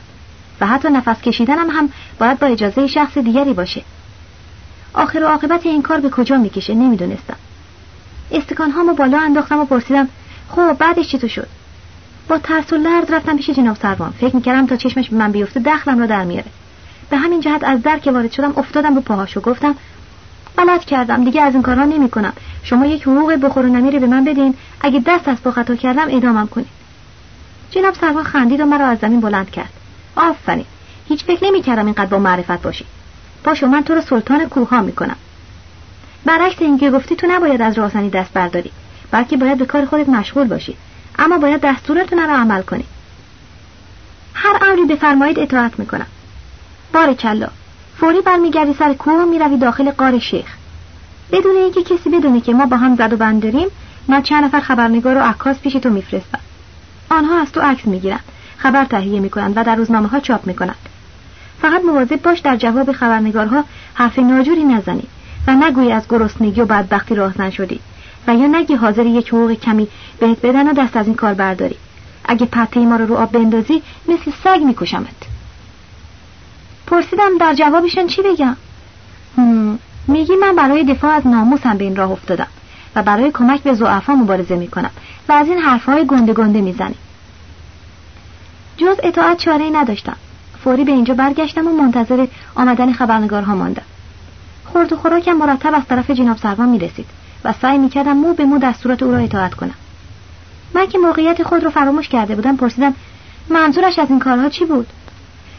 و حتی نفس کشیدنم هم باید با اجازه شخص دیگری باشه. آخر و عاقبت این کار به کجا می‌کشه نمی‌دونستم. استکان هامو بالا انداختم و پرسیدم خب بعدش چی تو شد؟ با ترس و لرز رفتم پیش جناب سروان. فکر می‌کردم تا چشمش به من بیفته دخلم را در میاره. به همین جهت از در که وارد شدم افتادم رو پاهاشو گفتم غلط کردم دیگه از این کارها نمی‌کنم. شما یک حقوق بخور و نمیره به من بدین. اگه دست از با خطا کردم ادامم کنید جناب سروان خندید و مرا از زمین بلند کرد. آفرین. هیچ فکر نمی‌کردم اینقدر با معرفت باشی. پاشو من تو رو سلطان کوه می‌کنم. برعکس اینکه گفتی تو نباید از راهزنی دست برداری. بلکه باید به کار خودت مشغول باشی. اما باید دستورتون رو عمل کنی. هر امری بفرمایید اطاعت می‌کنم. بار کلا فوری برمیگردی سر کوه و می‌روی داخل قار شیخ. بدون اینکه کسی بدونه که ما با هم زد و بند داریم من چند نفر خبرنگار و عکاس پیش تو میفرستم. آنها از تو عکس می‌گیرند خبر تهیه می‌کنند و در روزنامه ها چاپ می‌کنند. فقط مواظب باش در جواب خبرنگارها حرف ناجوری نزنی و نگویی از گرسنگی و بدبختی راهزن شدی. و یا نگی حاضر یک حقوق کمی بهت بدن و دست از این کار برداری. اگه پته ما رو رو آب بندازی مثل سگ میکشمت. پرسیدم در جوابشون چی بگم؟ میگی من برای دفاع از ناموسم به این راه افتادم و برای کمک به زعفا مبارزه می‌کنم و از این حرفهای گنده گنده می‌زنی. جز اطاعت چاره نداشتم. فوری به اینجا برگشتم و منتظر آمدن خبرنگارها ماندم. خورد و خوراکم مرتب از طرف جناب سروان می‌رسید. و سعی می‌کردم مو به مو دستورات او را اطاعت کنم. من که موقعیت خود رو فراموش کرده بودم پرسیدم منظورش از این کارها چی بود؟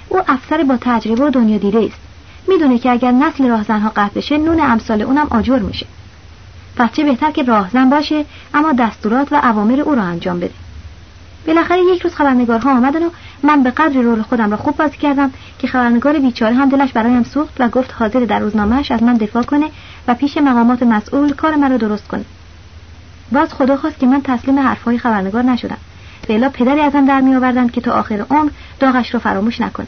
او افسر با تجربه و دنیا دیده است. می‌دونه که اگر نسل راهزنها قطع بشه نون امثال اونم آجر میشه. پس چه بهتر که راهزن باشه اما دستورات و اوامر او را انجام بده. بالاخره یک روز خبرنگارها آمدن و من به قدر رول خودم را خوب بازی کردم که خبرنگار بیچاره هم دلش برایم سوخت و گفت حاضر در روزنامهش از من دفاع کنه و پیش مقامات مسئول کار مرا درست کنه. باز خدا خواست که من تسلیم حرفهای خبرنگار نشدم. بلا پدری ازم در می که تا آخر عمر داغش رو فراموش نکنم.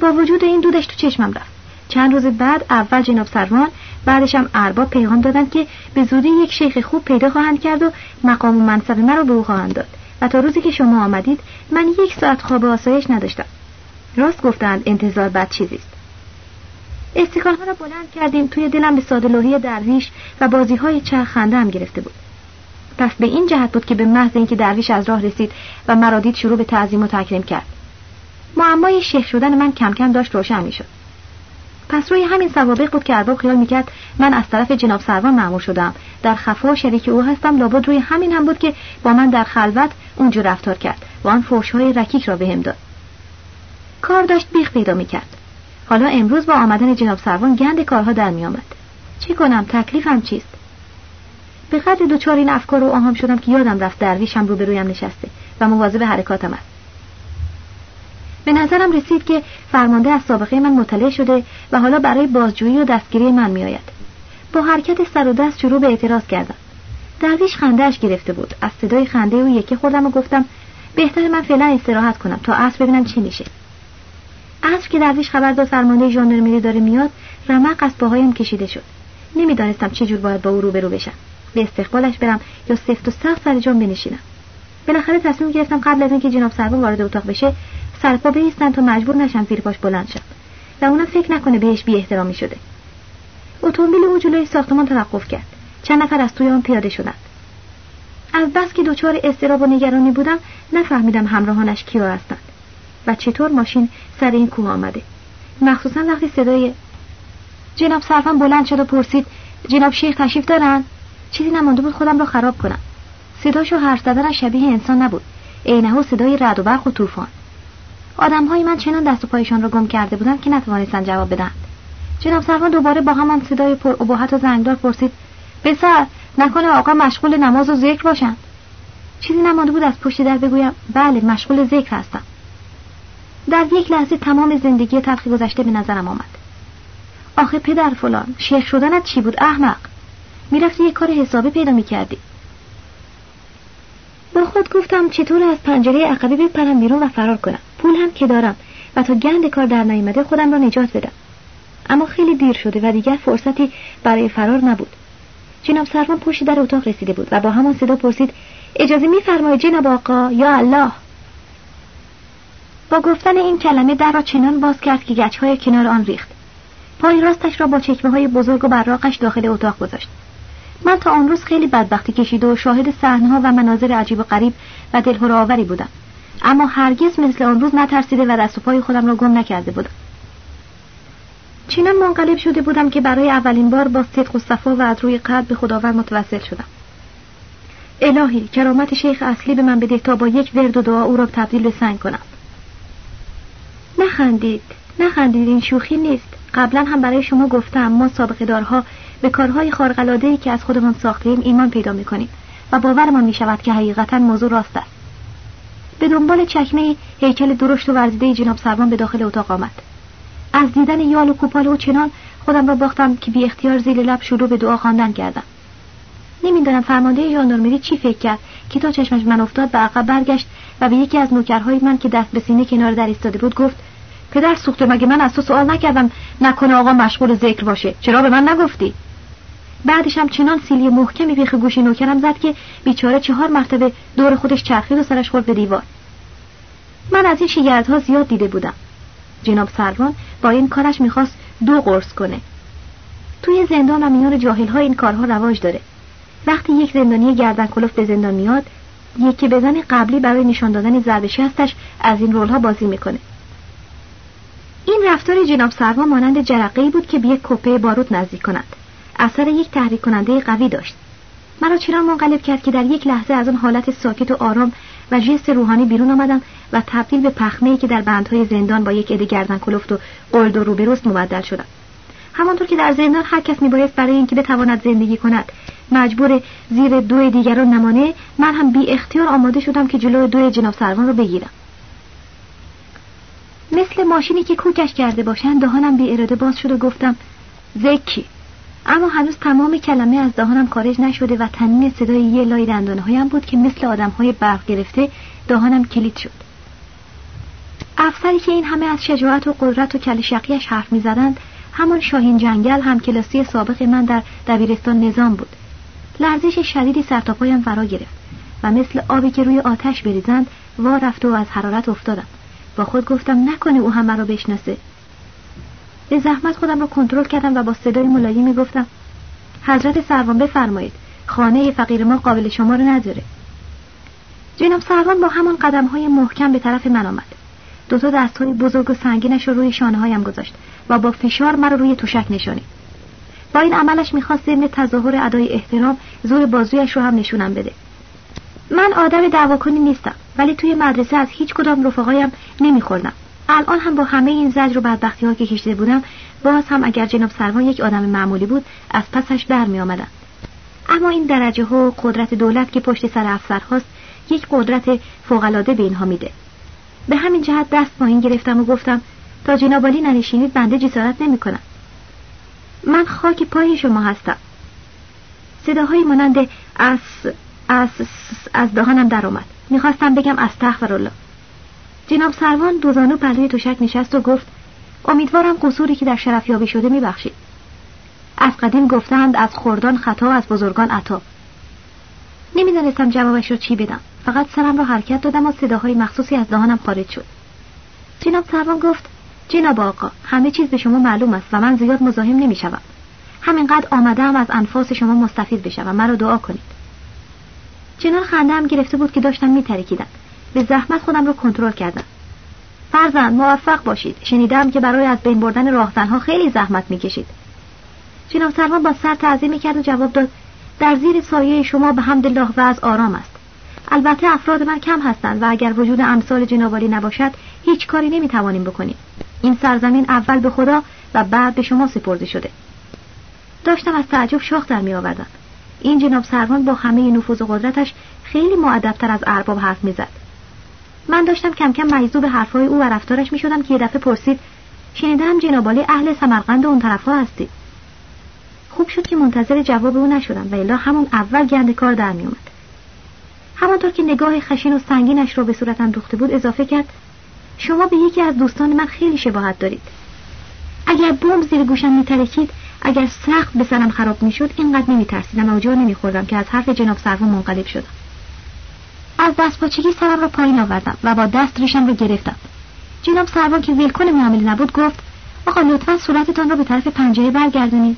با وجود این دودش تو چشمم رفت. چند روز بعد اول جناب سروان بعدش هم ارباب پیغام دادند که به زودی یک شیخ خوب پیدا خواهند کرد و مقام و منصب مرا به او خواهند داد. و تا روزی که شما آمدید من یک ساعت خواب آسایش نداشتم. راست گفتند انتظار بد چیزیست استکانها را بلند کردیم توی دلم به ساده درویش و بازی های چه خنده هم گرفته بود. پس به این جهت بود که به محض اینکه درویش از راه رسید و مرادید شروع به تعظیم و تکریم کرد. معمای شیخ شدن من کم کم داشت روشن می‌شد. پس روی همین سوابق بود که ارباب خیال می‌کرد من از طرف جناب سروان معمور شدم. در خفا شریک او هستم لابد روی همین هم بود که با من در خلوت اونجور رفتار کرد و آن های رکیک را بهم داد. کار داشت بیخ پیدا می‌کرد. حالا امروز با آمدن جناب سروان گند کارها در میآمد. چه کنم؟ تکلیفم چیست؟ به قدر دوچار این افکار و آهام شدم که یادم رفت درویشم روبرویم نشسته و مواظب حرکاتم است. به نظرم رسید که فرمانده از سابقه من مطلع شده و حالا برای بازجویی و دستگیری من میآید. با حرکت سر و دست شروع به اعتراض کردم. درویش خندهاش گرفته بود. از صدای خنده او یکی خوردم و گفتم بهتر من فعلا استراحت کنم تا عصر ببینم چی میشه. عصر که درویش خبر داد فرمانده ژاندارمری داره میاد رمق از پاهایم کشیده شد. نمی‌دانستم چه جور باید با او روبرو بشم. به استقبالش برم یا سفت و سخت سر جام بنشینم. بالاخره تصمیم گرفتم قبل از اینکه جناب سروان وارد اتاق بشه سرپا بیستن تا مجبور نشم زیر پاش بلند شم و اونم فکر نکنه بهش بی احترامی شده. اتومبیل او جلوی ساختمان توقف کرد. چند نفر از توی آن پیاده شدند. از بس که دچار استراب و نگرانی بودم نفهمیدم همراهانش کیا هستند. و چطور ماشین سر این کوه آمده. مخصوصا وقتی صدای جناب سرفان بلند شد و پرسید جناب شیخ تشریف دارن؟ چیزی نمانده بود خودم را خراب کنم. صداشو حرف زدن شبیه انسان نبود. عینه صدای رد و برق و طوفان. های من چنان دست و پایشان را گم کرده بودند که نتوانستند جواب بدهند جناب سروان دوباره با همان صدای پر ابهت و زنگدار پرسید بسر نکنه آقا مشغول نماز و ذکر باشند چیزی نمانده بود از پشت در بگویم بله مشغول ذکر هستم. در یک لحظه تمام زندگی تلخی گذشته به نظرم آمد. آخه پدر فلان شیخ شدنت چی بود احمق؟ می‌رفتی یک کار حسابی پیدا می‌کردی. با خود گفتم چطور از پنجره عقبی بپرم بیرون و فرار کنم. پول هم که دارم. و تا گند کار در نیامده خودم را نجات بدم. اما خیلی دیر شده و دیگر فرصتی برای فرار نبود. جناب سروان پشت در اتاق رسیده بود و با همان صدا پرسید اجازه میفرمایید جناب آقا یا الله؟ با گفتن این کلمه در را چنان باز کرد که گچهای کنار آن ریخت. پای راستش را با چکمه های بزرگ و براقش داخل اتاق گذاشت. من تا آن روز خیلی بدبختی کشیده و شاهد صحنه‌ها و مناظر عجیب و غریب و آوری بودم. اما هرگز مثل آن روز نترسیده و دست و پای خودم را گم نکرده بودم. چنان منقلب شده بودم که برای اولین بار با صدق و صفا و از روی قلب به خداوند متوسل شدم. الهی کرامت شیخ اصلی به من بده تا با یک ورد و دعا او را تبدیل به سنگ کنم. نخندید نخندید این شوخی نیست. قبلا هم برای شما گفتم ما سابقه دارها به کارهای خارق‌العاده‌ای که از خودمان ساختیم ایمان پیدا می‌کنیم و باورمان می‌شود که حقیقتا موضوع راست است. به دنبال چکمه هیکل درشت و ورزیده جناب سروان به داخل اتاق آمد. از دیدن یال و کوپال او چنان خودم را باختم که بی اختیار زیر لب شروع به دعا خواندن کردم. نمی‌دانم فرمانده ژاندارمری چی فکر کرد که تا چشمش من افتاد به عقب برگشت و به یکی از نوکرهای من که دست به سینه کنار در ایستاده بود گفت پدر سوخته مگه من از تو سوال نکردم نکنه آقا مشغول ذکر باشه چرا به من نگفتی؟ بعدش هم چنان سیلی محکمی بیخ گوشی نوکرم زد که بیچاره چهار مرتبه دور خودش چرخید و سرش خورد به دیوار. من از این شگردها زیاد دیده بودم. جناب سروان با این کارش می‌خواست دو قرص کنه. توی زندان و میان جاهل ها این کارها رواج داره. وقتی یک زندانی گردن کلوف به زندان میاد یکی بزن قبلی برای نشان دادن ضرب شستش از این رول ها بازی می‌کنه. این رفتار جناب سروان مانند جرقه بود که به یک کپه بارود نزدیک کند اثر یک تحریک کننده قوی داشت. مرا چرا منقلب کرد که در یک لحظه از آن حالت ساکت و آرام و جست روحانی بیرون آمدم و تبدیل به پخمه که در بندهای زندان با یک عده گردن کلفت و قلد و روبروست مبدل شدم. همانطور که در زندان هر کس میبایست برای اینکه بتواند زندگی کند مجبور زیر دو دیگران نمانه من هم بی اختیار آماده شدم که جلو دو جناب سروان رو بگیرم. مثل ماشینی که کوکش کرده باشند دهانم بی اراده باز شد و گفتم زکی اما هنوز تمام کلمه از دهانم خارج نشده و تنین صدای یه لای هایم بود که مثل آدم های برق گرفته دهانم کلید شد. افسری که این همه از شجاعت و قدرت و کل شقیش حرف می‌زدند همان شاهین جنگل هم کلاسی سابق من در دبیرستان نظام بود. لرزش شدیدی سرتاپایم فرا گرفت و مثل آبی که روی آتش بریزند وا رفت و از حرارت افتادم. با خود گفتم نکنه او هم مرا بشناسه. به زحمت خودم را کنترل کردم و با صدای ملایمی گفتم حضرت سروان بفرمایید. خانه فقیر ما قابل شما رو نداره. جناب سروان با همان قدم های محکم به طرف من آمد. دوتا دست های بزرگ و سنگینش رو روی شانه هایم گذاشت و با فشار مرا روی تشک نشانید. با این عملش می‌خواست ضمن تظاهر ادای احترام زور بازویش رو هم نشونم بده. من آدم دعواکنی نیستم ولی توی مدرسه از هیچ کدام رفقایم نمیخوردم. الان هم با همه این زجر و بدبختی ها که کشیده بودم باز هم اگر جناب سروان یک آدم معمولی بود از پسش در می آمدم. اما این درجه ها و قدرت دولت که پشت سر افسر هاست یک قدرت فوقالعاده به اینها میده. به همین جهت دست پایین گرفتم و گفتم تا جنابالی ننشینید بنده جسارت نمی من خاک پای شما هستم. صداهای مانند از از از دهانم در آمد می‌خواستم بگم از الله. جناب سروان دوزانو پلوی تشک نشست و گفت امیدوارم قصوری که در شرفیابی شده میبخشید. از قدیم گفتند از خوردان خطا از بزرگان عطا. نمی‌دانستم جوابش را چی بدم. فقط سرم را حرکت دادم و صداهای مخصوصی از دهانم خارج شد. جناب سروان گفت جناب آقا همه چیز به شما معلوم است و من زیاد مزاحم نمی‌شوم. همینقدر آمدم از انفاس شما مستفید بشوم. مرا دعا کنید. چنان خنده هم گرفته بود که داشتم میترکیدم. به زحمت خودم رو کنترل کردم. فرزند موفق باشید. شنیدم که برای از بین بردن راهزنها خیلی زحمت می‌کشید. جناب سلمان با سر تعظیم کرد و جواب داد در زیر سایه شما به حمد الله و از آرام است. البته افراد من کم هستند و اگر وجود امثال جنابالی نباشد هیچ کاری نمی‌توانیم بکنیم. این سرزمین اول به خدا و بعد به شما سپرده شده. داشتم از تعجب شاخ در می آوردم این جناب سروان با همه نفوذ و قدرتش خیلی معدبتر از ارباب حرف می‌زد. من داشتم کم کم مجذوب حرفهای او و رفتارش می‌شدم که یه دفعه پرسید شنیدم جنابالی اهل سمرقند و اون طرفها هستی. خوب شد که منتظر جواب او نشدم و الا همون اول گند کار در میومد همانطور که نگاه خشین و سنگینش را به صورتم دوخته بود اضافه کرد شما به یکی از دوستان من خیلی شباهت دارید. اگر بمب زیر گوشم میترکید اگر سخت به سرم خراب می‌شد اینقدر نمیترسیدم و جا نمیخوردم که از حرف جناب سروا منقلب شدم. از دست پاچگی سرم را پایین آوردم و با دست ریشم را گرفتم. جناب سروا که ولکن معامله نبود گفت آقا لطفا صورتتان را به طرف پنجره برگردونید.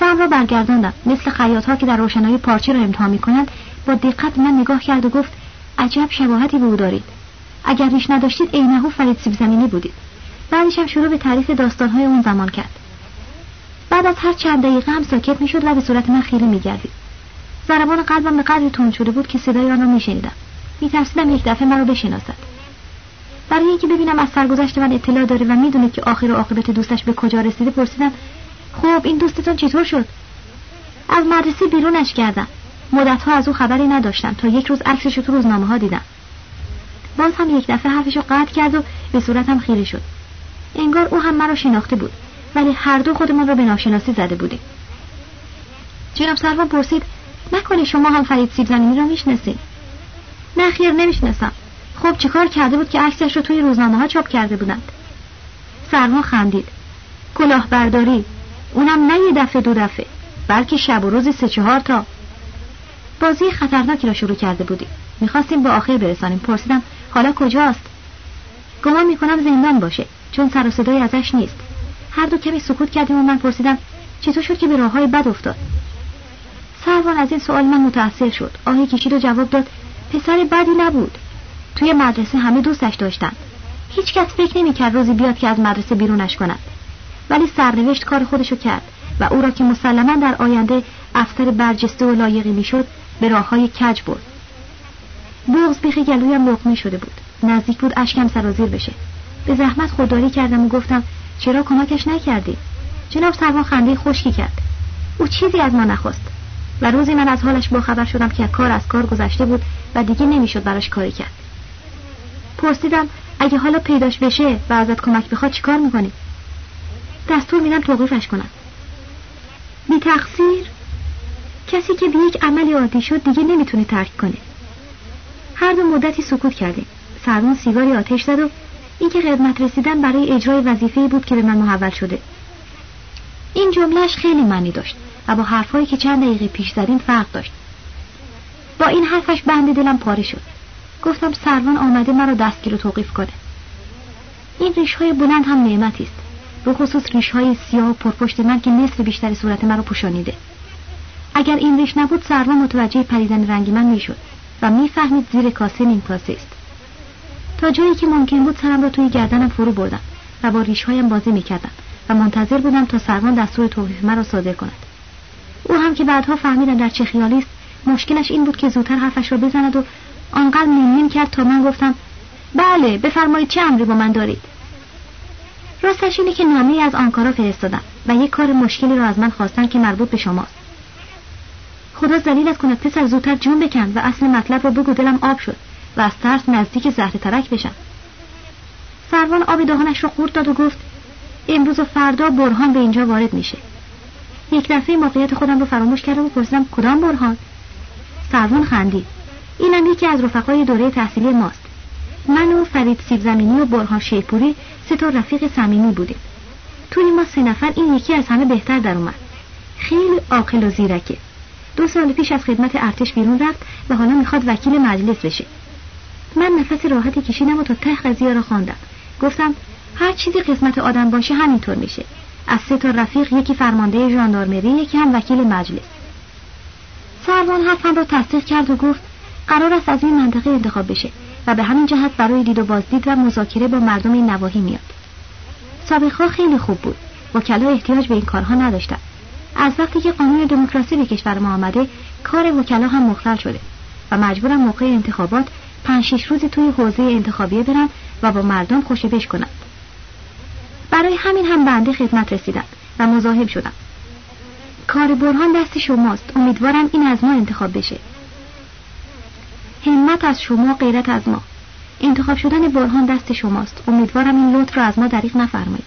سرم را برگرداندم. مثل خیاط ها که در روشنایی پارچه را امتحان می‌کنند با دقت من نگاه کرد و گفت عجب شباهتی به او دارید. اگر ریش نداشتید عینهو فرید سیب زمینی بودید. بعدش هم شروع به تعریف داستانهای اون زمان کرد. بعد از هر چند دقیقه هم ساکت می‌شد و به صورت من خیلی میگردید. ضربان قلبم به قدری تند شده بود که صدای آن را میشنیدم. میترسیدم یک دفعه مرا بشناسد. برای اینکه ببینم از سرگذشت من اطلاع داره و می‌دونه که آخر و عاقبت دوستش به کجا رسیده پرسیدم خب این دوستتون چطور شد؟ از مدرسه بیرونش کردم. مدتها از او خبری نداشتم. تا یک روز عکسش تو روزنامه ها دیدم. باز هم یک دفعه حرفشو قطع کرد و به صورتم خیره شد. انگار او هم مرا شناخته بود ولی هر دو خودمان را به ناشناسی زده بودیم. جناب سروان پرسید نکنه شما هم فرید سیب زمینی را می‌شناسید. نه خیر نمی‌شناسم. خب چیکار کرده بود که عکسش رو توی روزنامه ها چاپ کرده بودند؟ سرما خندید. کلاهبرداری. اونم نه یه دفعه دو دفعه. بلکه شب و روز سه چهار تا. بازی خطرناکی را شروع کرده بودیم. می‌خواستیم به آخر برسانیم. پرسیدم حالا کجاست؟ گمان می‌کنم زندان باشه چون سر و صدای ازش نیست. هر دو کمی سکوت کردیم و من پرسیدم چطور شد که به راه های بد افتاد؟ سروان از این سوال من متأثر شد. آهی کشید و جواب داد پسر بدی نبود. توی مدرسه همه دوستش داشتن. هیچ کس فکر نمی‌کرد روزی بیاد که از مدرسه بیرونش کند ولی سرنوشت کار خودشو کرد و او را که مسلما در آینده افسر برجسته و لایقی می‌شد به راه های کج برد. بغز بیخ گلویم لقمه شده بود. نزدیک بود اشکم سرازیر بشه. به زحمت خودداری کردم و گفتم چرا کمکش نکردی؟ جناب سروا خنده خشکی کرد. او چیزی از ما نخواست. و روزی من از حالش باخبر شدم که کار از کار گذشته بود و دیگه نمی‌شد براش کاری کرد. پرسیدم اگه حالا پیداش بشه و ازت کمک بخواد چیکار می‌کنی؟ دستور میدم توقیفش کنم. بی تقصیر؟ کسی که به یک عملی عادی شد دیگه نمی‌تونه ترک کنه. هر دو مدتی سکوت کردیم. سرمان سیگاری آتش زد و اینکه خدمت رسیدن برای اجرای وظیفه بود که به من محول شده. این جملهش خیلی معنی داشت. و با حرفهایی که چند دقیقه پیش زدیم فرق داشت. با این حرفش بند دلم پاره شد. گفتم سروان آمده مرا دستگیر و توقیف کنه. این ریش های بلند هم نعمتی است. به خصوص ریش های سیاه و پرپشت من که نصف بیشتر صورت مرا پوشانیده. اگر این ریش نبود سروان متوجه پریدن رنگ من می‌شد و می‌فهمید زیر کاسه نیم کاسه است. تا جایی که ممکن بود سرم را توی گردنم فرو بردم و با ریشهایم بازی می‌کردم و منتظر بودم تا سروان دستور توقیف مرا صادر کند. او هم که بعدها فهمیدم در چه خیالی است مشکلش این بود که زودتر حرفش را بزند و آنقدر نیم کرد تا من گفتم بله بفرمایید چه امری با من دارید؟ راستش اینه که نامی از آنکارا فرستادم و یک کار مشکلی را از من خواستن که مربوط به شماست. خدا از کند پسر زودتر جون بکن و اصل مطلب را بگو دلم آب شد و از ترس نزدیک زهر ترک بشم. سروان آب دهانش را خورد داد و گفت امروز و فردا برهان به اینجا وارد میشه. یک دفعه موقعیت خودم رو فراموش کردم و پرسیدم کدام برهان؟ سروان خندید. اینم یکی از رفقای دوره تحصیلی ماست. من و فرید سیب زمینی و برهان شیپوری سه تا رفیق صمیمی بودیم. توی ما سه نفر این یکی از همه بهتر در اومد. خیلی عاقل و زیرکه. دو سال پیش از خدمت ارتش بیرون رفت و حالا می‌خواد وکیل مجلس بشه. من نفس راحتی کشیدم و تا ته قضیه را خواندم. گفتم هر چیزی قسمت آدم باشه همینطور میشه. از سه تا رفیق یکی فرمانده ژاندارمری یکی هم وکیل مجلس. سروان حرفم را تصدیق کرد و گفت قرار است از این منطقه انتخاب بشه و به همین جهت برای دید و بازدید و مذاکره با مردم این نواحی میاد. سابقها خیلی خوب بود. وکلا احتیاج به این کارها نداشتن. از وقتی که قانون دموکراسی به کشور ما آمده کار وکلا هم مختل شده و مجبورم موقع انتخابات پنج شش روزی توی حوزه انتخابیه برن و با مردم خوشبش کنند برای همین هم بنده خدمت رسیدم و مزاحم شدم. کار برهان دست شماست. امیدوارم این از ما انتخاب بشه. همت از شما غیرت از ما. انتخاب شدن برهان دست شماست. امیدوارم این لطف را از ما دریغ نفرمایید.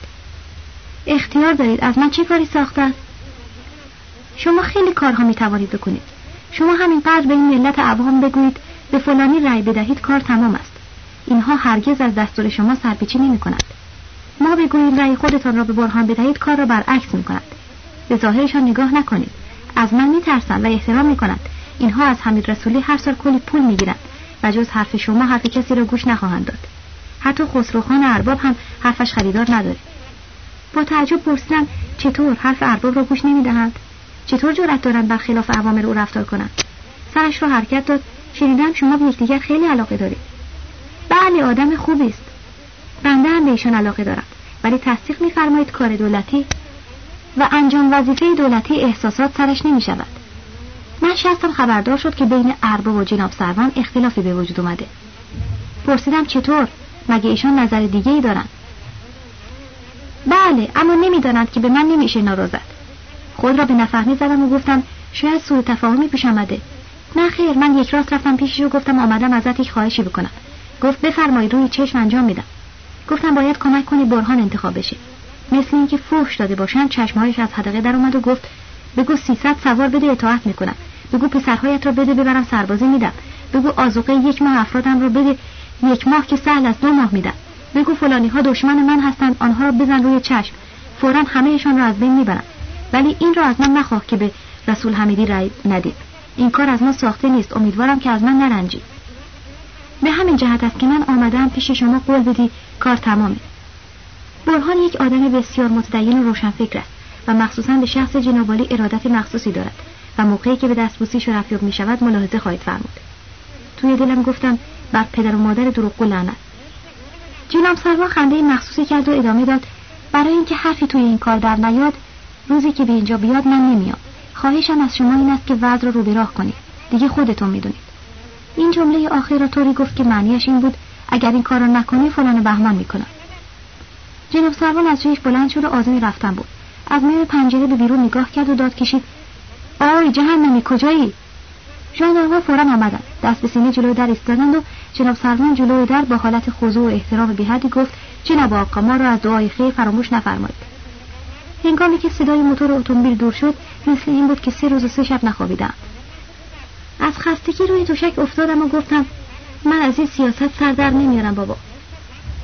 اختیار دارید. از من چه کاری ساخته شما خیلی کارها می توانید بکنید. شما همینقدر به این ملت عوام بگویید به فلانی رأی بدهید کار تمام است. اینها هرگز از دستور شما سرپیچی نمی کند ما بگوییم رأی خودتان را به برهان بدهید کار را برعکس می کند به ظاهرشان نگاه نکنید. از من میترسند و احترام می‌کنند. اینها از حمید رسولی هر سال کلی پول می‌گیرند و جز حرف شما حرف کسی را گوش نخواهند داد. حتی خسروخان ارباب هم حرفش خریدار نداره با تعجب پرسیدم چطور حرف ارباب را گوش نمی‌دهند؟ چطور جرأت دارند بر خلاف اوامر او رفتار کنند؟ سرش را حرکت داد. شنیدم شما به یکدیگر خیلی علاقه دارید. بله آدم خوبی است. بنده هم به ایشان علاقه دارم. ولی تصدیق میفرمایید کار دولتی و انجام وظیفه دولتی احساسات سرش نمی شود من شستم خبردار شد که بین ارباب و جناب سروان اختلافی به وجود اومده. پرسیدم چطور؟ مگه ایشان نظر دیگه ای دارن؟ بله اما نمی‌دانند که به من نمیشه ناراضت. خود را به نفهمی زدم و گفتم شاید سوء تفاهمی پیش آمده. نه خیر من یک راست رفتم پیشش و گفتم آمدم ازت یک خواهشی بکنم. گفت بفرمایید روی چشم انجام میدم. گفتم باید کمک کنی برهان انتخاب بشه. مثل اینکه فوش داده باشن چشمهایش از حدقه در اومد و گفت بگو سیصد سوار بده اطاعت می‌کنم. بگو پسرهایت را بده ببرم سربازی میدم. بگو آزوقه یک ماه افرادم را بده یک ماه که سهل از دو ماه میدم. بگو فلانی ها دشمن من هستند آنها را بزن روی چشم. فورا همهشان را از بین می‌برم. ولی این را از من نخواه که به رسول حمیدی رأی ندید. این کار از ما ساخته نیست. امیدوارم که از من نرنجی به همین جهت است که من آمدم پیش شما قول بدی کار تمامه برهان یک آدم بسیار متدین و روشنفکر است و مخصوصا به شخص جنابالی ارادت مخصوصی دارد و موقعی که به دستبوسیش رفیق می شود ملاحظه خواهید فرمود. توی دلم گفتم بر پدر و مادر دروغگو لعنت. جناب سروا خنده مخصوصی کرد و ادامه داد برای اینکه حرفی توی این کار در نیاد روزی که به اینجا بیاد من نمیام. خواهشم از شما این است که وضع رو رو به راه کنید. دیگه خودتون می‌دونید. این جمله آخر را طوری گفت که معنیش این بود اگر این کار را نکنی فلان بهمان می‌کنم. جناب سروان از جایش بلند شد و آزمی رفتن بود. از میان پنجره به بیرون نگاه کرد و داد کشید آی جهنمی کجایی؟ ژاندارمها فورا آمدند. دست به سینه جلوی در ایستادند و جناب سروان جلوی در با حالت خضوع و احترام بیحدی گفت جناب آقا ما را از دعای خیر فراموش نفرمایید. هنگامی که صدای موتور اتومبیل دور شد مثل این بود که سه روز و سه شب نخوابیدم از خستگی روی توشک افتادم و گفتم من از این سیاست سردر نمیارم بابا.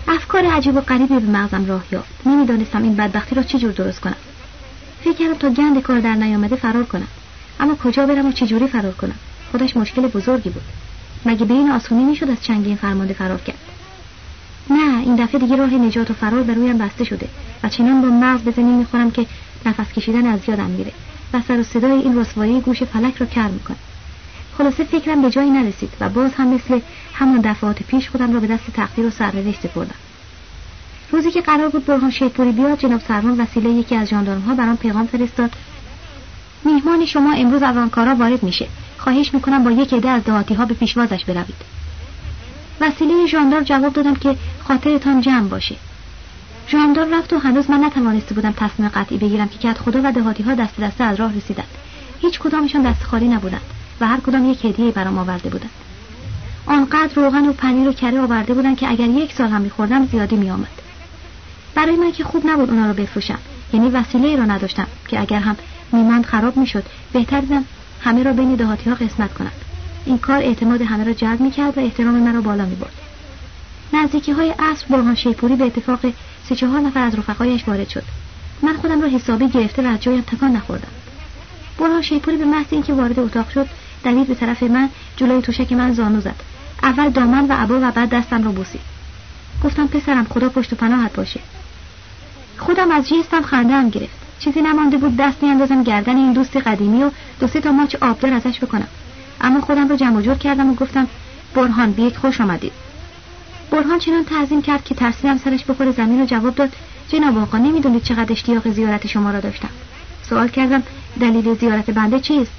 افکار عجیب و غریبی به مغزم راه یافت. نمی‌دانستم این بدبختی را چجور درست کنم. فکر کردم تا گند کار در نیامده فرار کنم. اما کجا برم و چجوری فرار کنم؟ خودش مشکل بزرگی بود. مگه به این آسونی می‌شد از چنگ این فرمانده فرار کرد؟ نه این دفعه دیگه راه نجات و فرار به رویم بسته شده و چنان با مغز بزنی می‌خورم که نفس کشیدن از یادم میره و سر و صدای این رسوایی گوش فلک رو کر می‌کنه. خلاصه فکرم به جایی نرسید و باز هم مثل همان دفعات پیش خودم را به دست تقدیر و سرنوشت سپردم روزی که قرار بود برهان شیپوری بیاد جناب سرمان وسیله یکی از ها برام پیغام فرستاد. میهمان شما امروز از آنکارا وارد میشه. خواهش می‌کنم با یک عده از دهاتی ها به پیشوازش بروید. وسیله ژاندار جواب دادم که خاطرتان جمع باشه. ژاندار رفت و هنوز من نتوانسته بودم تصمیم قطعی بگیرم که کت خدا و دهاتی ها دست دسته از راه رسیدند. هیچ کدامشان دست خالی نبودند. و هر کدام یک هدیه برام آورده بودند. آنقدر روغن و پنیر و کره آورده بودند که اگر یک سال هم میخوردم زیادی میآمد. برای من که خوب نبود اونا رو بفروشم. یعنی وسیله را نداشتم که اگر هم میماند خراب می‌شد بهتر دیدم همه را بین دهاتی ها قسمت کنم. این کار اعتماد همه را جلب می‌کرد و احترام من را بالا می‌برد. نزدیکی های عصر برهان شیپوری به اتفاق سه چهار نفر از رفقایش وارد شد. من خودم را حسابی گرفته و از جایم تکان نخوردم. برهان شیپوری به محض اینکه وارد اتاق شد دوید به طرف من جلوی توشک من زانو زد. اول دامن و عبا و بعد دستم را بوسید. گفتم پسرم خدا پشت و پناهت باشه. خودم از جیستم خنده هم گرفت. چیزی نمانده بود دست میاندازم گردن این دوست قدیمی و دو سه تا ماچ آبدار ازش بکنم. اما خودم رو جمع جور کردم و گفتم برهان بیک خوش آمدید. برهان چنان تعظیم کرد که ترسیدم سرش بخوره زمین و جواب داد جناب آقا نمی‌دونید چقدر اشتیاق زیارت شما را داشتم. سوال کردم دلیل زیارت بنده چیست؟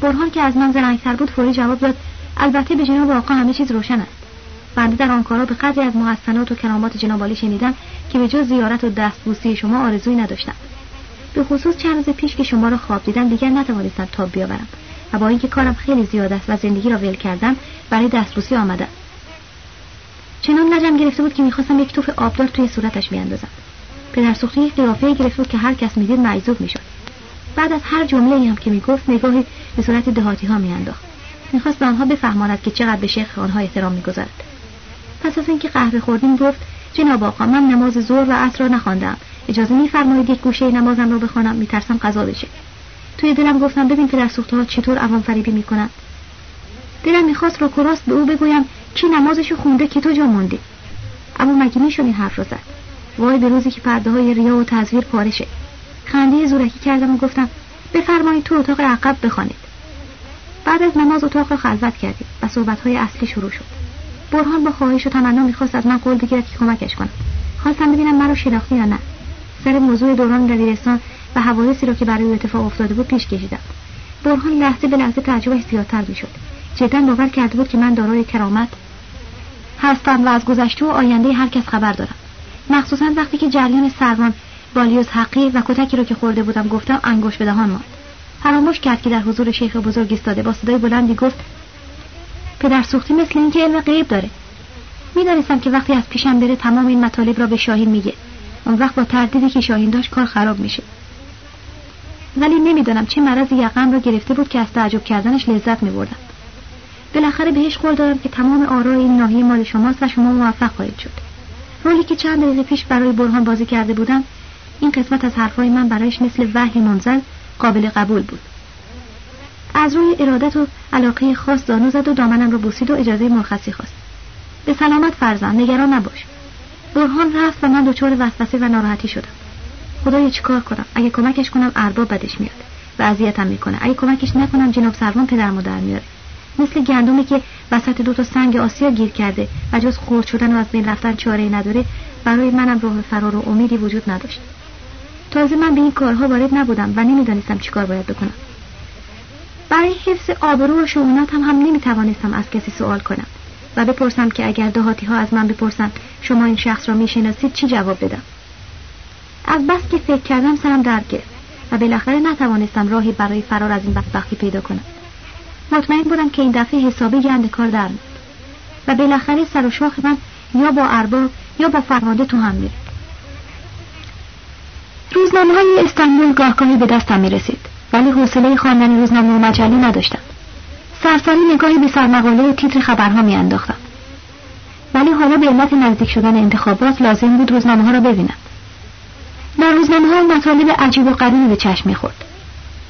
برهان که از من زرنگتر بود فوری جواب داد البته به جناب آقا همه چیز روشن است بنده در آنکارا به قدری از محسنات و کرامات جناب شنیدم که به جز زیارت و دستبوسی شما آرزویی نداشتم. به خصوص چند روز پیش که شما را خواب دیدم دیگر نتوانستم تاب بیاورم و با اینکه کارم خیلی زیاد است و زندگی را ول کردم برای دستبوسی آمدم. چنان لجم گرفته بود که می‌خواستم یک توف آبدار توی صورتش بیاندازم. پدر سوخته یک قیافه گرفته بود که هر کس می‌دید معیوب می‌شد. بعد از هر جمله هم که می‌گفت نگاهی به صورت دهاتی ها میانداخت. می‌خواست به آنها بفهماند که چقدر به شیخ آنها احترام می‌گذارد. پس از اینکه قهوه خوردیم گفت جناب آقا من نماز ظهر و عصر را نخواندم. اجازه میفرمایید یک گوشه نمازم را بخوانم میترسم قضا بشه. توی دلم گفتم ببین پدر ها چطور عوام فریبی می‌کنن دلم می‌خواست رو کراست به او بگویم کی نمازشو خونده که تو جا موندی اما مگه می‌شد این حرف را زد. وای به روزی که پرده های ریا و تزویر پارشه خنده زورکی کردم و گفتم بفرمایید تو اتاق عقب بخوانید. بعد از نماز اتاق را خلوت کردیم و صحبت های اصلی شروع شد. برهان با خواهش و تمنا می‌خواست از من قول بگیرد که کمکش کنم. خواستم ببینم مرا شناختی یا نه. سر موضوع دوران دبیرستان و حوادثی را که برای او اتفاق افتاده بود پیش کشیدم. برهان لحظه به لحظه تعجبش زیادتر می‌شد. جدا باور کرده بود که من دارای کرامت هستم و از گذشته و آینده هر کس خبر دارم. مخصوصا وقتی که جریان سروان بالیوز حقی و کتکی رو که خورده بودم گفتم انگوش به دهان ماند. فراموش کرد که در حضور شیخ بزرگ ایستاده با صدای بلندی گفت پدر سوختی مثل اینکه علم غیب داره. می‌دانستم که وقتی از پیشم بره تمام این مطالب را به شاهین میگه. اون وقت با تردیدی که شاهین داشت کار خراب میشه. ولی نمی‌دانم چه مرض یقم را گرفته بود که از تعجب کردنش لذت میبردم. بالاخره بهش قول دادم که تمام آرای این ناحیه مال شماست و شما موفق خواهید شد. رولی که چند دقیقه پیش برای برهان بازی کرده بودم این قسمت از حرفهای من برایش مثل وحی منزل قابل قبول بود. از روی ارادت و علاقه خاص دانو زد و دامنم رو بوسید و اجازه مرخصی خواست. به سلامت فرزند نگران نباش. برهان رفت و من دچار وسوسه و ناراحتی شدم. خدایا چیکار کنم؟ اگه کمکش کنم ارباب بدش میاد و اذیتم می‌کنه. اگه کمکش نکنم جناب سروان پدر مادر میاره. مثل گندمی که وسط دو تا سنگ آسیا گیر کرده و جز خورد شدن و از بین رفتن چاره نداره برای منم راه فرار و امیدی وجود نداشت. تازه من به این کارها وارد نبودم و نمی‌دانستم چیکار باید بکنم. برای حفظ آبرو و شعونت هم هم نمی‌توانستم از کسی سوال کنم و بپرسم که اگر دهاتی ها از من بپرسن شما این شخص را می‌شناسید چی جواب بدم؟ از بس که فکر کردم سرم درد گرفت و بالاخره نتوانستم راهی برای فرار از این بدبختی پیدا کنم. مطمئن بودم که این دفعه حسابی گند کار در و بالاخره سر و شاخ من یا با ارباب یا با فرمانده تو هم میره روزنامه های استانبول گاهگاهی به دستم می رسید ولی حوصله خواندن روزنامه و مجله نداشتم. سرسری نگاهی به سرمقاله و تیتر خبرها می انداختم ولی حالا به علت نزدیک شدن انتخابات لازم بود روزنامه ها را ببینم. در روزنامه ها مطالب عجیب و غریبی به چشم می‌خورد.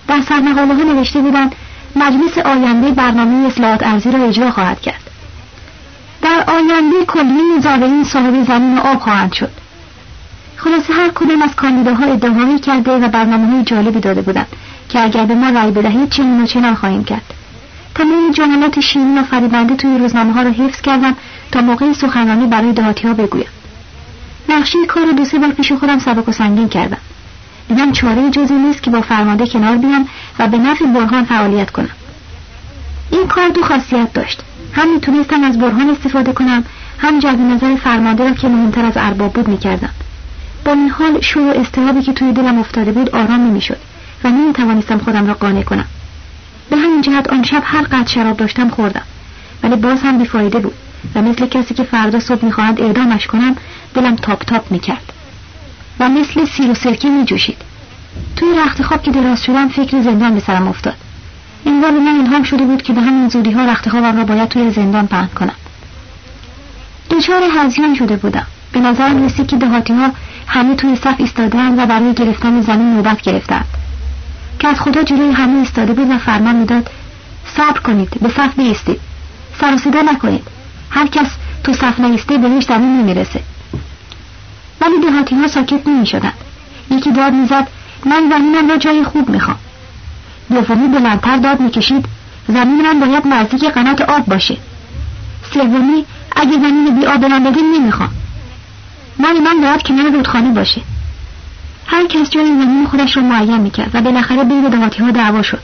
در سرمقاله ها نوشته بودند مجلس آینده برنامه اصلاحات ارزی را اجرا خواهد کرد. در آینده کلیه زارعین صاحب زمین و آب خواهند شد. خلاصه هر کدام از کاندیداها ادعاهایی کرده و برنامه های جالبی داده بودند که اگر به ما رأی بدهید چنین و چنان خواهیم کرد. تمام جملات شیرین و فریبنده توی روزنامه ها را حفظ کردم تا موقع سخنرانی برای دهاتی ها بگویم. نقشه کار دو سه بار پیش خودم سبک و سنگین کردم. دیدم چاره جزی نیست که با فرمانده کنار بیام و به نفع برهان فعالیت کنم. این کار دو خاصیت داشت. هم می‌تونستم از برهان استفاده کنم هم جلب نظر فرمانده را که مهمتر از ارباب بود می‌کردم. با این حال شور و استرابی که توی دلم افتاده بود آرام نمی‌شد و نمی‌توانستم خودم را قانع کنم. به همین جهت آن شب هر قدر شراب داشتم خوردم. ولی باز هم بیفایده بود و مثل کسی که فردا صبح می‌خواهند اعدامش کنم دلم تاپ تاپ می‌کرد. و مثل سیر و سرکه میجوشید. توی رخت خواب که دراز شدم فکر زندان به سرم افتاد. انگار به من الهام شده بود که به همین زودی ها رخت خوابم را باید توی زندان پهن کنم. دچار هزیان شده بودم. به نظرم رسید که دهاتی ها همه توی صف ایستادن و برای گرفتن زمین نوبت گرفتند. که از خدا جلوی همه ایستاده بود و فرمان می‌داد صبر کنید به صف بیستید سر صدا نکنید. هر کس تو صف نیسته به هیچ زمین نمی‌رسه. ولی دهاتی ها ساکت نمی شدن. یکی داد می‌زد من زمینم را جای خوب می‌خوام. دومی بلندتر داد می‌کشید زمین من باید نزدیک قنات آب باشه. سومی اگه زمین بی آب من نمی‌خوام. من من باید کنار رودخانه باشه. هر کس جای زمین خودش رو معین می‌کرد و بالاخره بین دهاتی ها دعوا شد.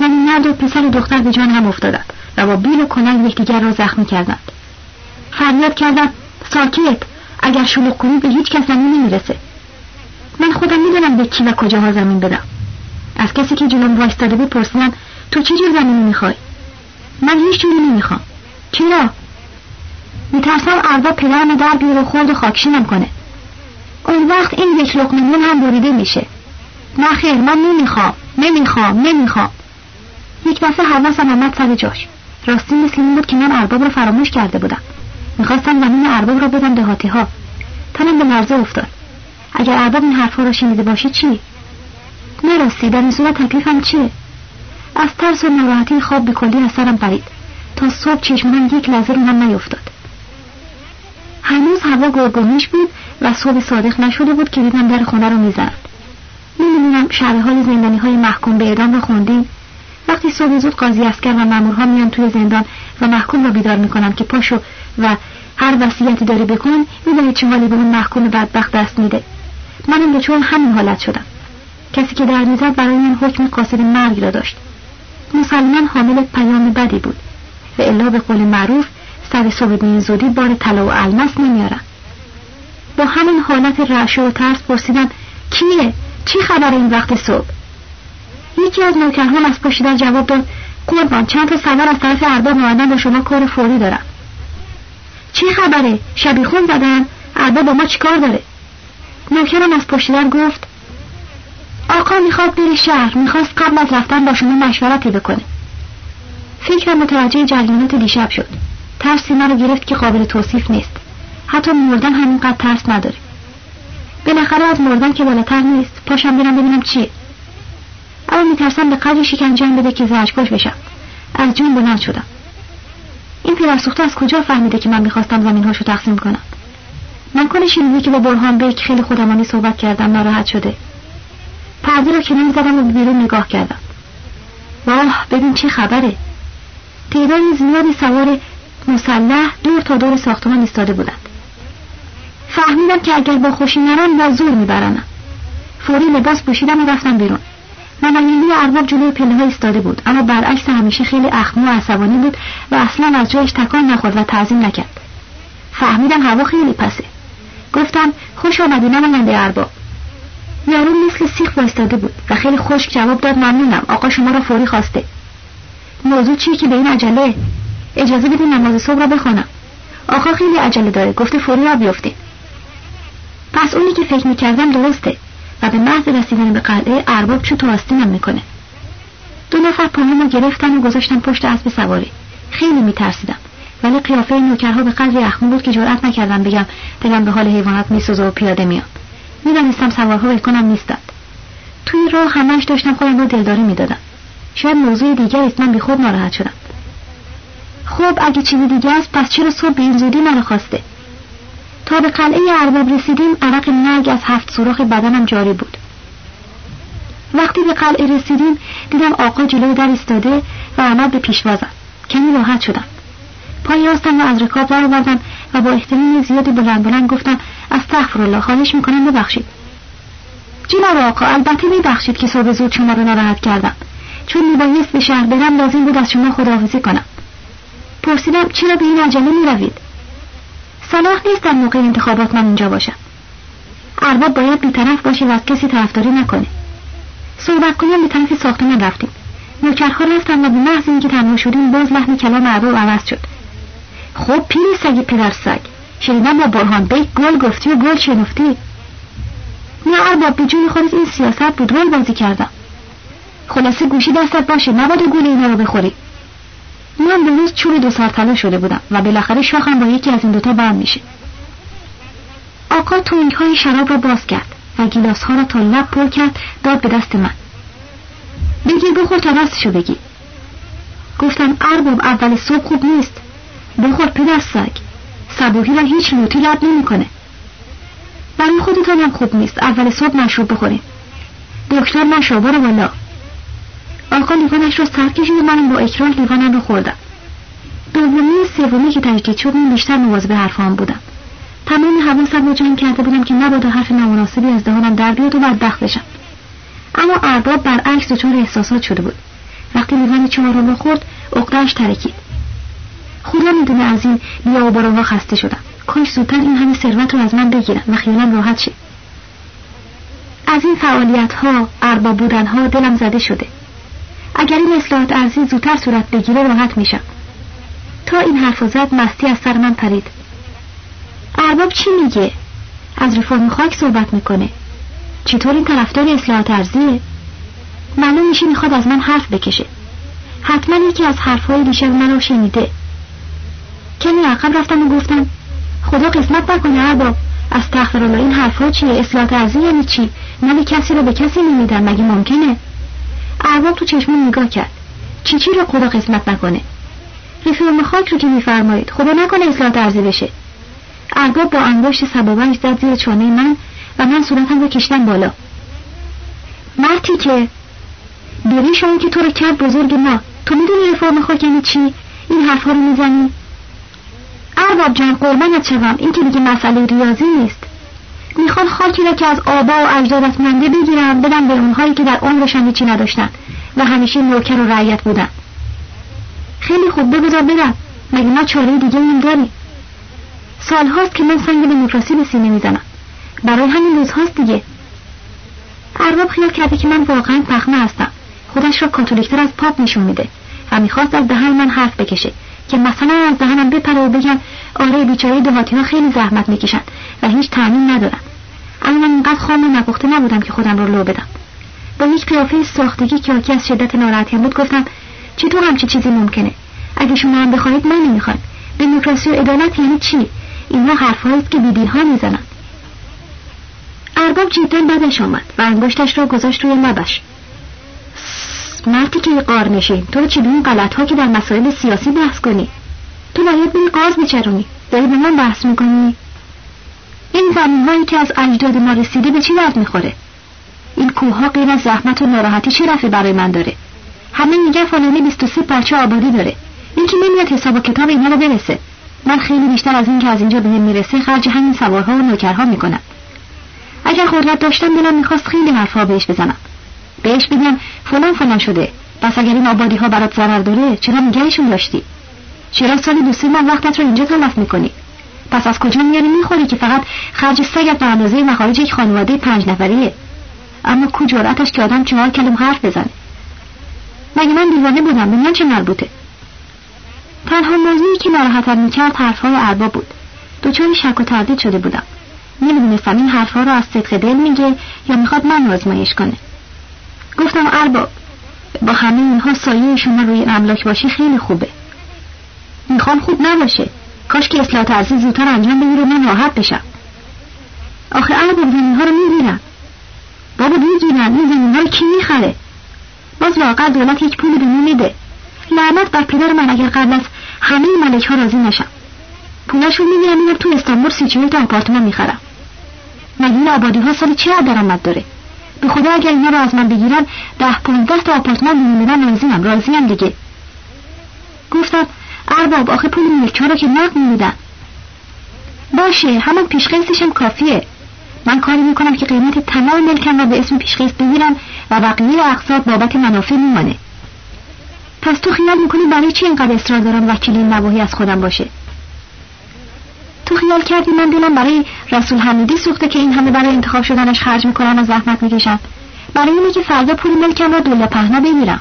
زمین مرد و پسر و دختر به جان هم افتادند و با بیل و کننگ یکدیگر را زخمی کردند. فریاد کردم ساکت اگر شلوغ کنی به هیچ کس زمین نمی‌رسه. من خودم می‌دونم به کی و کجاها زمین بدم. از کسی که جلوم وایستاده بود پرسیدم تو چه جور زمینی می‌خوای؟ من هیچ جوری نمی‌خوام. چرا؟ میترسم ارباب پدرم در بیاره خورد و خاکشینم کنه اون وقت این یک لقمه هم بریده میشه. نه خیر من نمی‌خوام نمی‌خوام نمی‌خوام. یک دفعه حواسم آمد سر جاش. راستی مثل این بود که من ارباب رو فراموش کرده بودم. می‌خواستم زمین ارباب را بدم دهاتی ها تنم به لرزه افتاد. اگر ارباب این حرفها را شنیده باشه چی؟ نه راستی در این صورت تکلیفم چیه؟ از ترس و ناراحتی خواب به کلی از سرم پرید. تا صبح چشمم یک لحظه رو هم نیفتاد. هنوز هوا گرگومیش بود و صبح صادق نشده بود که دیدم در خونه رو می‌زد. نمی‌دونم شرح های زندانی های محکوم به اعدام رو خوندیم وقتی صبح زود قاضی اسکر و مامورها میان توی زندان و محکوم رو بیدار می‌کنم که پاشو و هر وصیتی داری بکن می‌دونی چه حالی به اون محکوم بدبخت دست میده. منم به چون همین حالت شدم. کسی که در می‌زد برای من حکم قاصد مرگ را داشت. مسلمان حامل پیام بدی بود. و الا به قول معروف سر صبح به زودی بار طلا و الماس نمیارن با همین حالت رعشه و ترس پرسیدم کیه؟ چی خبر این وقت صبح؟ یکی از نوکرهان از در جواب داد قربان چند تا سوار از طرف ارباب اومدن با شما کار فوری دارم. چی خبره؟ شبیخون زدن؟ ارباب با ما چیکار داره؟ نوکرم از در گفت آقا می‌خواد بری شهر می‌خواست قبل از رفتن با شما مشورتی بکنه. فکرم متوجه جریانات دیشب شد. ترسی مرا گرفت که قابل توصیف نیست. حتی مردن همینقدر ترس نداره. بالاخره از مردن که بالاتر نیست پاشم برم ببینم چیه. اما میترسم به قدر شکنجم بده که زجرکش بشم. از جون بلند شدم. این پدرسوخته از کجا فهمیده که من می‌خواستم زمینهاشو تقسیم کنم؟ من کنه شنیدی که با برهان بیک خیلی خودمانی صحبت کردم ناراحت شده. پرده را کنار زدم و بیرون نگاه کردم. واه ببین چه خبره. تعداد زیادی سوار مسلح دور تا دور ساختمان ایستاده بودند. فهمیدم که اگر با خوشی نرم با زور میبرنم فوری لباس پوشیدم و رفتم بیرون. نماینده ارباب جلوی پله ها ایستاده بود اما برعکس همیشه خیلی اخمو و عصبانی بود و اصلا از جایش تکان نخورد و تعظیم نکرد. فهمیدم هوا خیلی پسه. گفتم خوش آمدی نماینده ارباب. یارو مثل سیخ وایستاده بود و خیلی خشک جواب داد ممنونم آقا شما را فوری خواسته. موضوع چیه که به این عجله؟ اجازه بدین نماز صبح را بخوانم. آقا خیلی عجله داره. گفته فوری را بیفته. پس اونی که فکر می‌کردم درسته و به محض رسیدن به قلعه ارباب چو آستینم می‌کنه. دو نفر پاهمو گرفتن و گذاشتن پشت اسب سواری. خیلی میترسیدم. ولی قیافه نوکرها به قدری اخمون بود که جرأت نکردم بگم دلم به حال حیوانات میسوزه و پیاده میام می‌دانستم سوارها کنم نیستند. توی راه همش داشتم خودم رو دلداری می‌دادم. شاید موضوع دیگر است من بیخود ناراحت شدم. خب اگه چیزی دیگه است پس چرا صبح به این زودی منو خواسته تا به قلعه ارباب رسیدیم عرق مرگ از هفت سوراخ بدنم جاری بود. وقتی به قلعه رسیدیم دیدم آقا جلوی در ایستاده و آمد به پیشوازم کمی راحت شدم. پای راستم و از رکاب برآوردم و با احترام زیادی بلند بلند گفتم از الله خواهش می‌کنم ببخشید. جناب آقا البته میبخشید که صبح زود شما رو ناراحت کردم. چون میبایست به شهر برم لازم بود از شما خداحافظی کنم. پرسیدم چرا به این عجله می‌روید؟ صلاح نیست در موقع انتخابات من اینجا باشم. ارباب باید بیطرف باشه و از کسی طرفداری نکنه. صحبت کنیم به طرف ساختمان رفتیم. نوکرها رفتن و به محض اینکه تنها شدیم باز لحن کلام ارباب عوض شد. خب پیری سگی پدر سگ. شنیدم با برهان بیک گل گفتی و گل شنفتی. نه ارباب به جون خودت این سیاست بود رول بازی کردم. خلاصه گوشی دستت باشه نباید گول اینا رو بخوری. من به روز چوب دو سر شده بودم و بالاخره شاخم با یکی از این دوتا برم میشه. آقا تونگ های شراب را باز کرد و گیلاس ها را تا لب پر کرد داد به دست من. بگیر بخور تا دستشو بگی. گفتم ارباب اول صبح خوب نیست. بخور پدر سگ. صبوحی را هیچ لوتی لب نمی‌کنه. برای خودتانم خوب نیست. اول صبح مشروب بخوریم. دکتر نشو برو بالا. آقا لیوانش را سر کشید و من با اکرار لیوانم رو خوردم. دومی سومی که تجدید شد من بیشتر مواظب حرفام بودم. تمام حواسم رو جمع کرده بودم که نبادا حرف نامناسبی از دهانم در بیاد و بدبخت بشم. اما ارباب برعکس دچار احساسات شده بود. وقتی لیوان چهارم رو خورد عقدهاش ترکید. خدا می‌دونه از این بیا و خسته شدم. کاش زودتر این همه ثروت رو از من بگیرن و خیالم راحت شه. از این فعالیت ها ارباب بودن ها دلم زده شده. اگر این اصلاحات ارزی زودتر صورت بگیره راحت میشم. تا این حرف زد مستی از سر من پرید. ارباب چی میگه؟ از رفرم خاک صحبت می‌کنه. چطور این طرفدار اصلاحات ارزیه؟ معلوم میشه می‌خواد از من حرف بکشه. حتما یکی از حرفهای دیشب من رو شنیده. کمی عقب رفتم و گفتم خدا قسمت نکنه ارباب از الله این حرفها چیه؟ اصلاحات ارزی یعنی چی؟ مال کسی رو به کسی نمیدن مگه ممکنه؟ ارباب تو چشمون نگاه کرد. چی چی رو خدا قسمت نکنه؟ رفرم خاک رو که میفرمایید. خدا نکنه اصلاحات ارزی بشه. ارباب با انگشت سبابش زد زیر چانه من و من صورتم رو کشتم بالا. مرتی که بری شما که تو رو کرد بزرگ ما. تو می‌دونی رفرم خاک یعنی چی؟ این حرفها رو می‌زنی؟ ارباب جان قربانت شوم. این که دیگه مسئله ریاضی نیست. می‌خوان خاکی را که از آبا و اجدادت منده بگیرم بدم به اونهایی که در عمرشان هیچی نداشتن و همیشه نوکر و رعیت بودن خیلی خوب بگذار برم. مگه ما چاره دیگه این داریم؟ سالهاست که من سنگ دموکراسی به سینه می‌زنم. برای همین روزهاست دیگه. ارباب خیال کرده که من واقعا پخمه هستم. خودش را کاتولیکتر از پاپ نشون میده و می‌خواست از دهن من حرف بکشه. که مثلا از دهنم بپره و بگم آره بیچاره دهاتی ها خیلی زحمت می‌کشن و هیچ تعمین ندارن. اما من اینقدر خام و نپخته نبودم که خودم رو لو بدم. با یک قیافه ساختگی که از شدت ناراحتیم بود گفتم چطور همچی چیزی ممکنه؟ اگه شما هم بخواهید من نمی‌خواد دموکراسی و عدالت یعنی چی؟ اینها حرفهایی که بیدینها می‌زنن. ارباب جدا بدش آمد و انگشتش را گذاشت روی لبش مردی که قار نشین. تو این غلط ها که در مسائل سیاسی بحث کنی؟ تو باید به قاز بچرونی. داری به من بحث می‌کنی؟ این زمین هایی که از اجداد ما رسیده به چی درد می‌خوره؟ این کوه ها غیر از زحمت و ناراحتی چه رفعی برای من داره؟ همه میگن فلانی 23 پارچه آبادی داره. این که نمیاد حساب و کتاب اینا رو برسه. من خیلی بیشتر از این که از اینجا بهم می‌رسه خرج همین سوارها و نوکرها می‌کنم. اگر قدرت داشتم دلم می‌خواست خیلی حرفها بهش بزنم. بهش بگم فلان فلان شده. پس اگر این آبادی ها برات ضرر داره چرا نگهشون داشتی؟ چرا سالی دو سه ماه وقتت رو اینجا تلف می‌کنی؟ پس از کجا میاری می‌خوری که فقط خرج سگت به اندازه مخارج یک خانواده پنج نفریه؟ اما کو جرأتش که آدم چهار کلم حرف بزنه؟ مگه من دیوانه بودم؟ به من چه مربوطه؟ تنها موضوعی که ناراحتم می‌کرد حرفهای ارباب بود. دچار شک و تردید شده بودم. نمی‌دونستم این حرفها رو از صدق دل میگه یا می‌خواد من آزمایش کنه. گفتم ارباب با همه اینها سایه شما روی املاک باشی خیلی خوبه. می‌خوام خوب نباشه. کاش که اصلاح ارزی زودتر انجام بگیره من راحت بشم. آخه ارباب زمین ها رو می‌گیرن بابا می‌گیرن این زمین ها رو کی می‌خره؟ باز واقع دولت یک پولی به میده. لعنت بر پدر من اگر قبل از همه ملک ها راضی نشم. پولش رو می‌گیرم میرم تو استانبول سی تا آپارتمان می‌خرم. مگه این آبادی ها سالی چه درآمد داره؟ به خدا اگر اینا رو از من بگیرن ده پونزده تا آپارتمان میمیدن راضیم راضیم دیگه. گفتم ارباب آخه پول ملکها رو که نقد باشه همون پیشقیستش هم کافیه. من کاری می‌کنم که قیمت تمام ملکم را به اسم پیشقیست بگیرم و بقیه اقساط بابت منافع میمانه. پس تو خیال می‌کنی برای چی اینقدر اصرار دارم وکیل این نواهی از خودم باشه؟ تو خیال کردی من دلم برای رسول حمیدی سوخته که این همه برای انتخاب شدنش خرج می‌کنم و زحمت می‌کشم برای اینه که فردا پول ملکم را دوله پهنا بگیرم.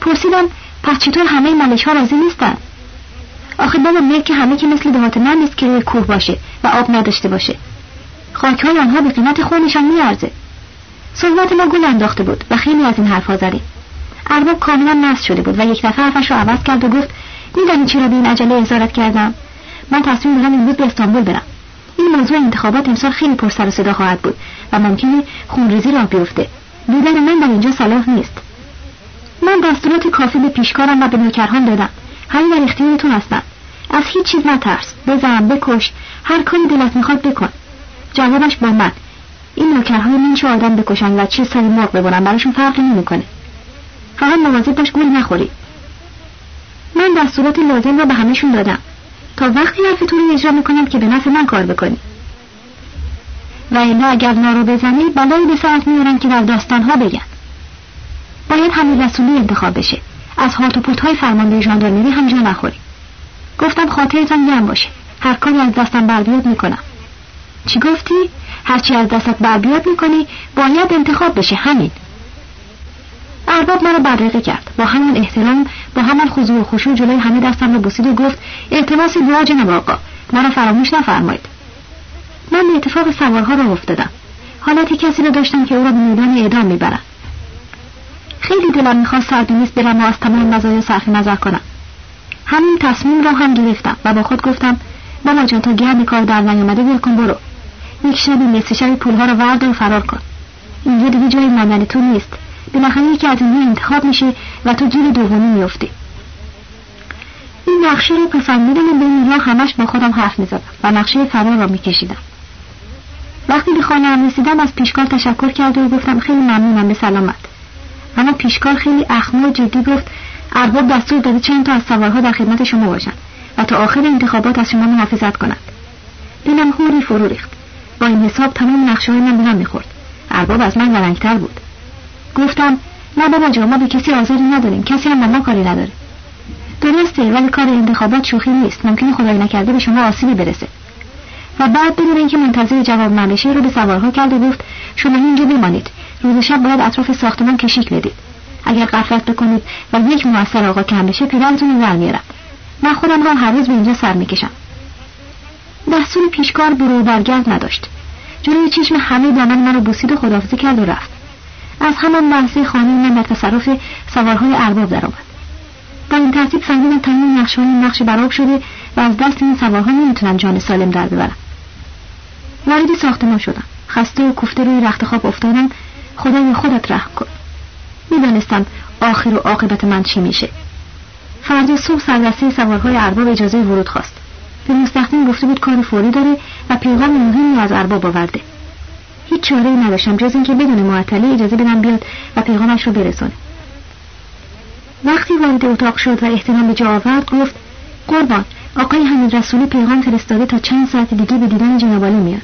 پرسیدم پس چطور همه ملک ها راضی نیستن؟ آخه بابا ملک همه که مثل دهات من نیست که روی کوه باشه و آب نداشته باشه. خاک های آنها به قیمت خونشان میارزه. صحبت ما گل انداخته بود و خیلی از این حرفها زدیم ارباب کاملا نست شده بود و یک دفعه حرفش رو عوض کرد و گفت میدانی چرا به این عجله ازارت کردم؟ من تصمیم دارم امروز به استانبول برم. این موضوع انتخابات امسال خیلی پر سر و صدا خواهد بود و ممکنه خونریزی راه بیفته. بودن من در اینجا صلاح نیست. من دستورات کافی به پیشکارم و به نوکرهان دادم. همین در اختیارتون هستم. از هیچ چیز نترس. بزن بکش. هر کاری دلت می‌خواد بکن. جوابش با من. این نوکرهای من چه آدم بکشن و چه سری مرغ ببرن. براشون فرقی نمی‌کنه. فقط مواظب باش گول نخوری. من دستورات لازم را به همهشون دادم. تا وقتی حرفتون رو اجرا می‌کنم که به نفع من کار بکنی. و الا اگر نارو بزنی بلایی به سرت میارن که در داستانها بگن. باید همین رسولی انتخاب بشه. از هات و پوت های فرمانده ژاندارمری هم جا نخوری. گفتم خاطرتان گرم باشه. هر کاری از دستم بر بیاد می‌کنم. چی گفتی؟ هرچی از دستت بر بیاد می‌کنی باید انتخاب بشه همین. ارباب مرا بدرقه کرد. با همان احترام با همان خضوع و خشوع جلوی همه دستم را بوسید و گفت التماس دعا جناب آقا. مرا فراموش نفرمایید. من به اتفاق سوارها را افتادم. حالتی کسی را داشتم که او را به میدان اعدام می‌برند خیلی دلم می‌خواست سردونیست برم و از تمام مزایا صرف نظر کنم. همین تصمیم را هم گرفتم و با خود گفتم بابا جان تا گرد کار در نیامده ول کن برو. یک شبی نصف شبی پولها را ورد و فرار کن. اینجا دیگه جای ماندن تو نیست. بالاخره یکی از اینها انتخاب میشه و تو گیر دومی میفتی این نقشه رو پسندیدم به این همش با خودم حرف می‌زدم و نقشه فرار را میکشیدم. وقتی به خانه هم رسیدم از پیشکار تشکر کرد و گفتم خیلی ممنونم به سلامت. اما پیشکار خیلی اخمو و جدی گفت ارباب دستور داده چند تا از سوارها در خدمت شما باشند و تا آخر انتخابات از شما محافظت کنند. دلم هوری فرو ریخت. با این حساب تمام نقشه های من به هم می‌خورد. ارباب از من ورنگتر بود. گفتم نه بابا جا ما به کسی آزاری نداریم کسی هم ما کاری نداره. درسته ولی کار انتخابات شوخی نیست ممکنه خدای نکرده به شما آسیبی برسه. و بعد بدون اینکه منتظر جواب من بشه رو به سوارها کرد و گفت شما اینجا بمانید روز شب باید اطراف ساختمان کشیک بدید. اگر قفلت بکنید و یک موثر آقا کم بشه پدرتون رو میارم من خودم را هر روز به اینجا سر می‌کشم. دستور پیشکار برو برگرد نداشت. جلوی چشم همه دامن من رو بوسید و خداحافظی کرد و رفت. از همان لحظه خانه من در تصرف سوارهای ارباب درآمد با این ترتیب فهمیدم تمام نقشه های نقش براب شده و از دست این سوارها نمی‌تونم جان سالم در ببرم وارد ساختمان شدم خسته و کوفته روی رخت خواب افتادم. خدای خودت رحم کن. می‌دانستم آخر و عاقبت من چی میشه. فردا صبح سررسته سوارهای ارباب اجازه ورود خواست. به مستخدم گفته بود کار فوری داره و پیغام مهمی از ارباب آورده. هیچ چاره نداشتم جز اینکه بدون معطلی اجازه بدم بیاد و پیغامش رو برسونه. وقتی وارد اتاق شد و احتمال به جا آورد گفت قربان آقای حمید رسولی پیغام فرستاده تا چند ساعت دیگه به دیدن جنابالی میاد.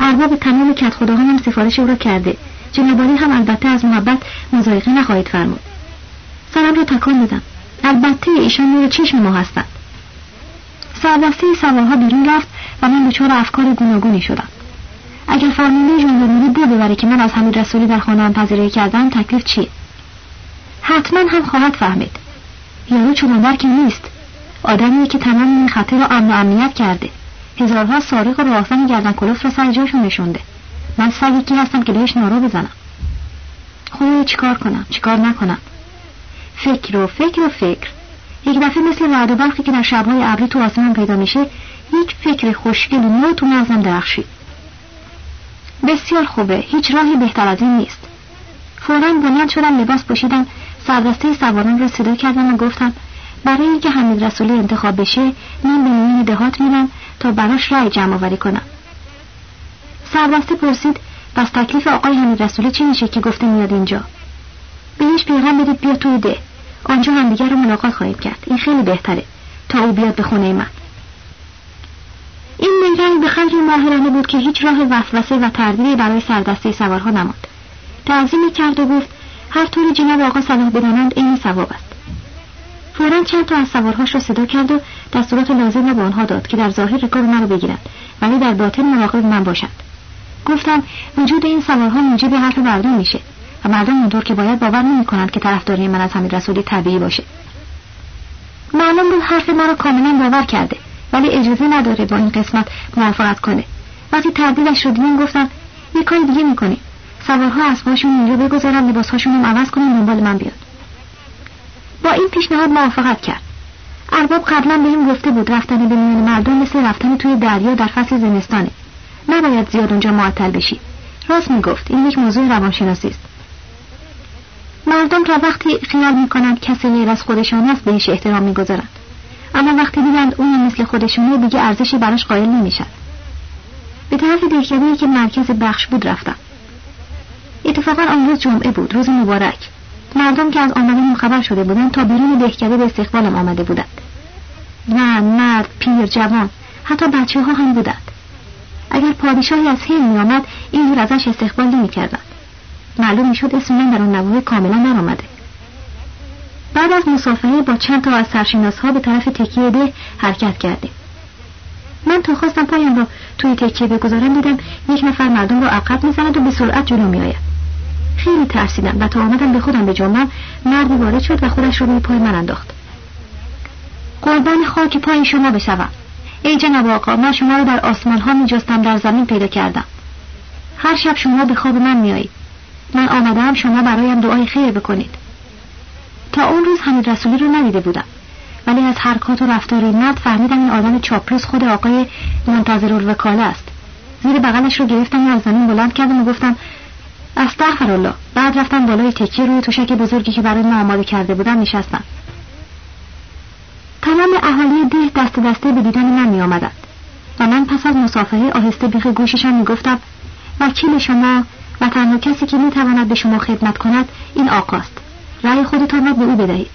ارباب تمام کت خداها هم سفارش او را کرده. جنابالی هم البته از محبت مزایقه نخواهید فرمود. سرم را تکان دادم. البته ایشان نور چشم ما هستند. سربسته سوارها بیرون رفت و من دچار افکار گوناگونی شدم. اگر فرمانده ژاندارمری بو ببره که من از حمید رسولی در خانه هم پذیرایی کردم تکلیف چیه؟ حتما هم خواهد فهمید. یارو چونانبر که نیست. آدمیه که تمام این خطر را امن و امنیت کرده. هزارها سارق و راهزن گردن کلوف را سر جاشون نشونده. من سر کی هستم که بهش نارو بزنم. خدایا چیکار کنم؟ چیکار نکنم؟ فکر و فکر و فکر. یک دفعه مثل رعد و برخی که در شبهای ابری تو آسمان پیدا میشه یک فکر خوشگل نو تو مغزم درخشید. بسیار خوبه. هیچ راهی بهتر از این نیست. فورا بلند شدم لباس پوشیدم سردسته سواران را صدا کردم و گفتم برای اینکه حمید رسولی انتخاب بشه من به میان دهات میرم تا براش رأی جمع آوری کنم. سربسته پرسید پس تکلیف آقای حمید رسولی چی میشه که گفته میاد اینجا؟ بهش پیغام بدید بیا توی ده. آنجا همدیگر رو ملاقات خواهیم کرد. این خیلی بهتره. تا او بیاد به خونه من. این نگرانی به خیلی ماهرانه بود که هیچ راه وسوسه و تردیدی برای سردسته سوارها نماند. تعظیمی کرد و گفت هر طوری جناب آقا صلاح بدانند این ثواب است. فورا چند تا از سوارهاش را صدا کرد و دستورات لازم را به آنها داد که در ظاهر رکاب من را بگیرند ولی در باطن مراقب من باشند. گفتم وجود این سوارها موجب حرف مردم میشه و مردم اونطور که باید باور نمی‌کنند که طرفداری من از حمید رسولی طبیعی باشه. معلوم بود حرف مرا کاملا باور کرده. ولی اجازه نداره با این قسمت موافقت کنه. وقتی تردیدش رو دیدیم گفتم یه کاری دیگه می‌کنیم سوارها اسباشون اینجا بگذارن لباسهاشون هم عوض کنیم دنبال من بیاد. با این پیشنهاد موافقت کرد. ارباب قبلا به این گفته بود رفتن به میان مردم مثل رفتن توی دریا در فصل زمستانه. نباید زیاد اونجا معطل بشی. راست می‌گفت این یک موضوع روانشناسی است. مردم تا وقتی خیال می‌کنند کسی غیر از خودشان است بهش احترام می‌گذارند. اما وقتی دیدند اون مثل خودشونه دیگه ارزشی براش قائل نمیشن. به طرف دهکده‌ای که مرکز بخش بود رفتم. اتفاقا آن روز جمعه بود روز مبارک. مردم که از آمدن خبر شده بودند تا بیرون دهکده به استقبالم آمده بودند. نه مرد پیر جوان حتی بچه ها هم بودند. اگر پادشاهی از هند می آمد اینجور ازش استقبال نمی کردند معلوم می شد اسم من در اون نبوه کاملا نرآمده. بعد از مسافره با چند تا از سرشناس ها به طرف تکیه ده حرکت کردیم. من تا خواستم پایم را توی تکیه بگذارم دیدم یک نفر مردم را عقب می‌زند و به سرعت جلو میآید. خیلی ترسیدم و تا آمدم به خودم به جنبم مردی وارد شد و خودش رو روی پای من انداخت. قربان خاک پای شما بشوم. ای جناب آقا من شما رو در آسمان ها می جستم در زمین پیدا کردم. هر شب شما به خواب من میایید من آمدم شما برایم دعای خیر بکنید. تا اون روز حمید رسولی رو ندیده بودم. ولی از حرکات و رفتار این فهمیدم این آدم چاپلوس خود آقای منتظر الوکاله است. زیر بغلش رو گرفتم و از زمین بلند کردم و گفتم استغفر الله بعد رفتم بالای تکیه روی توشک بزرگی که برای ما آماده کرده بودم نشستم. تمام اهالی ده دست دسته به دیدن من می و من پس از مسافه آهسته بیخ گوششم می گفتم وکیل شما و تنها کسی که می تواند به شما خدمت کند این آقاست. رأی خودتان را به او بدهید.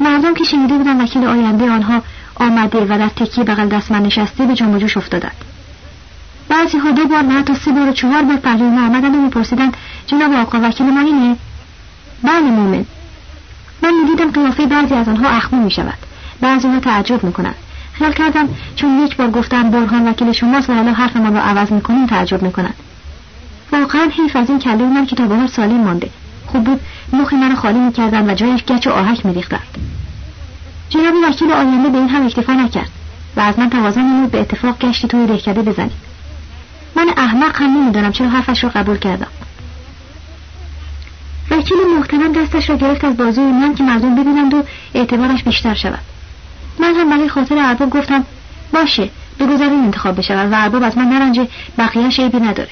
مردم که شنیده بودن وکیل آینده آنها آمده و در تکیه بغل دست من نشسته به جنب جوش افتادند. بعضی ها دو بار و حتی سه بار و چهار بار پهلوی ما آمدند و میپرسیدند جناب آقا وکیل ما اینه بله مومن من می‌دیدم قیافه بعضی از آنها اخمو می‌شود. بعضی ها تعجب می‌کنند. خیال کردم چون یک بار گفتم برهان وکیل شماست و حالا حرف من را عوض می‌کنیم تعجب می‌کنند. واقعا حیف از این کله من که تا بهار سالم مانده. خوب بود. مخ من خالی می‌کردن و جایش گچ و آهک میریختند جناب وکیل آینده به این هم اکتفا نکرد و از من تقاضا نمود به اتفاق گشتی توی دهکده بزنیم من احمق هم نمی‌دانم چرا حرفش را قبول کردم. وکیل محترم دستش را گرفت از بازوی من که مردم ببینند و اعتبارش بیشتر شود. من هم برای خاطر ارباب گفتم باشه بگذاریم انتخاب بشود و ارباب از من نرنجه بقیهش عیبی نداره.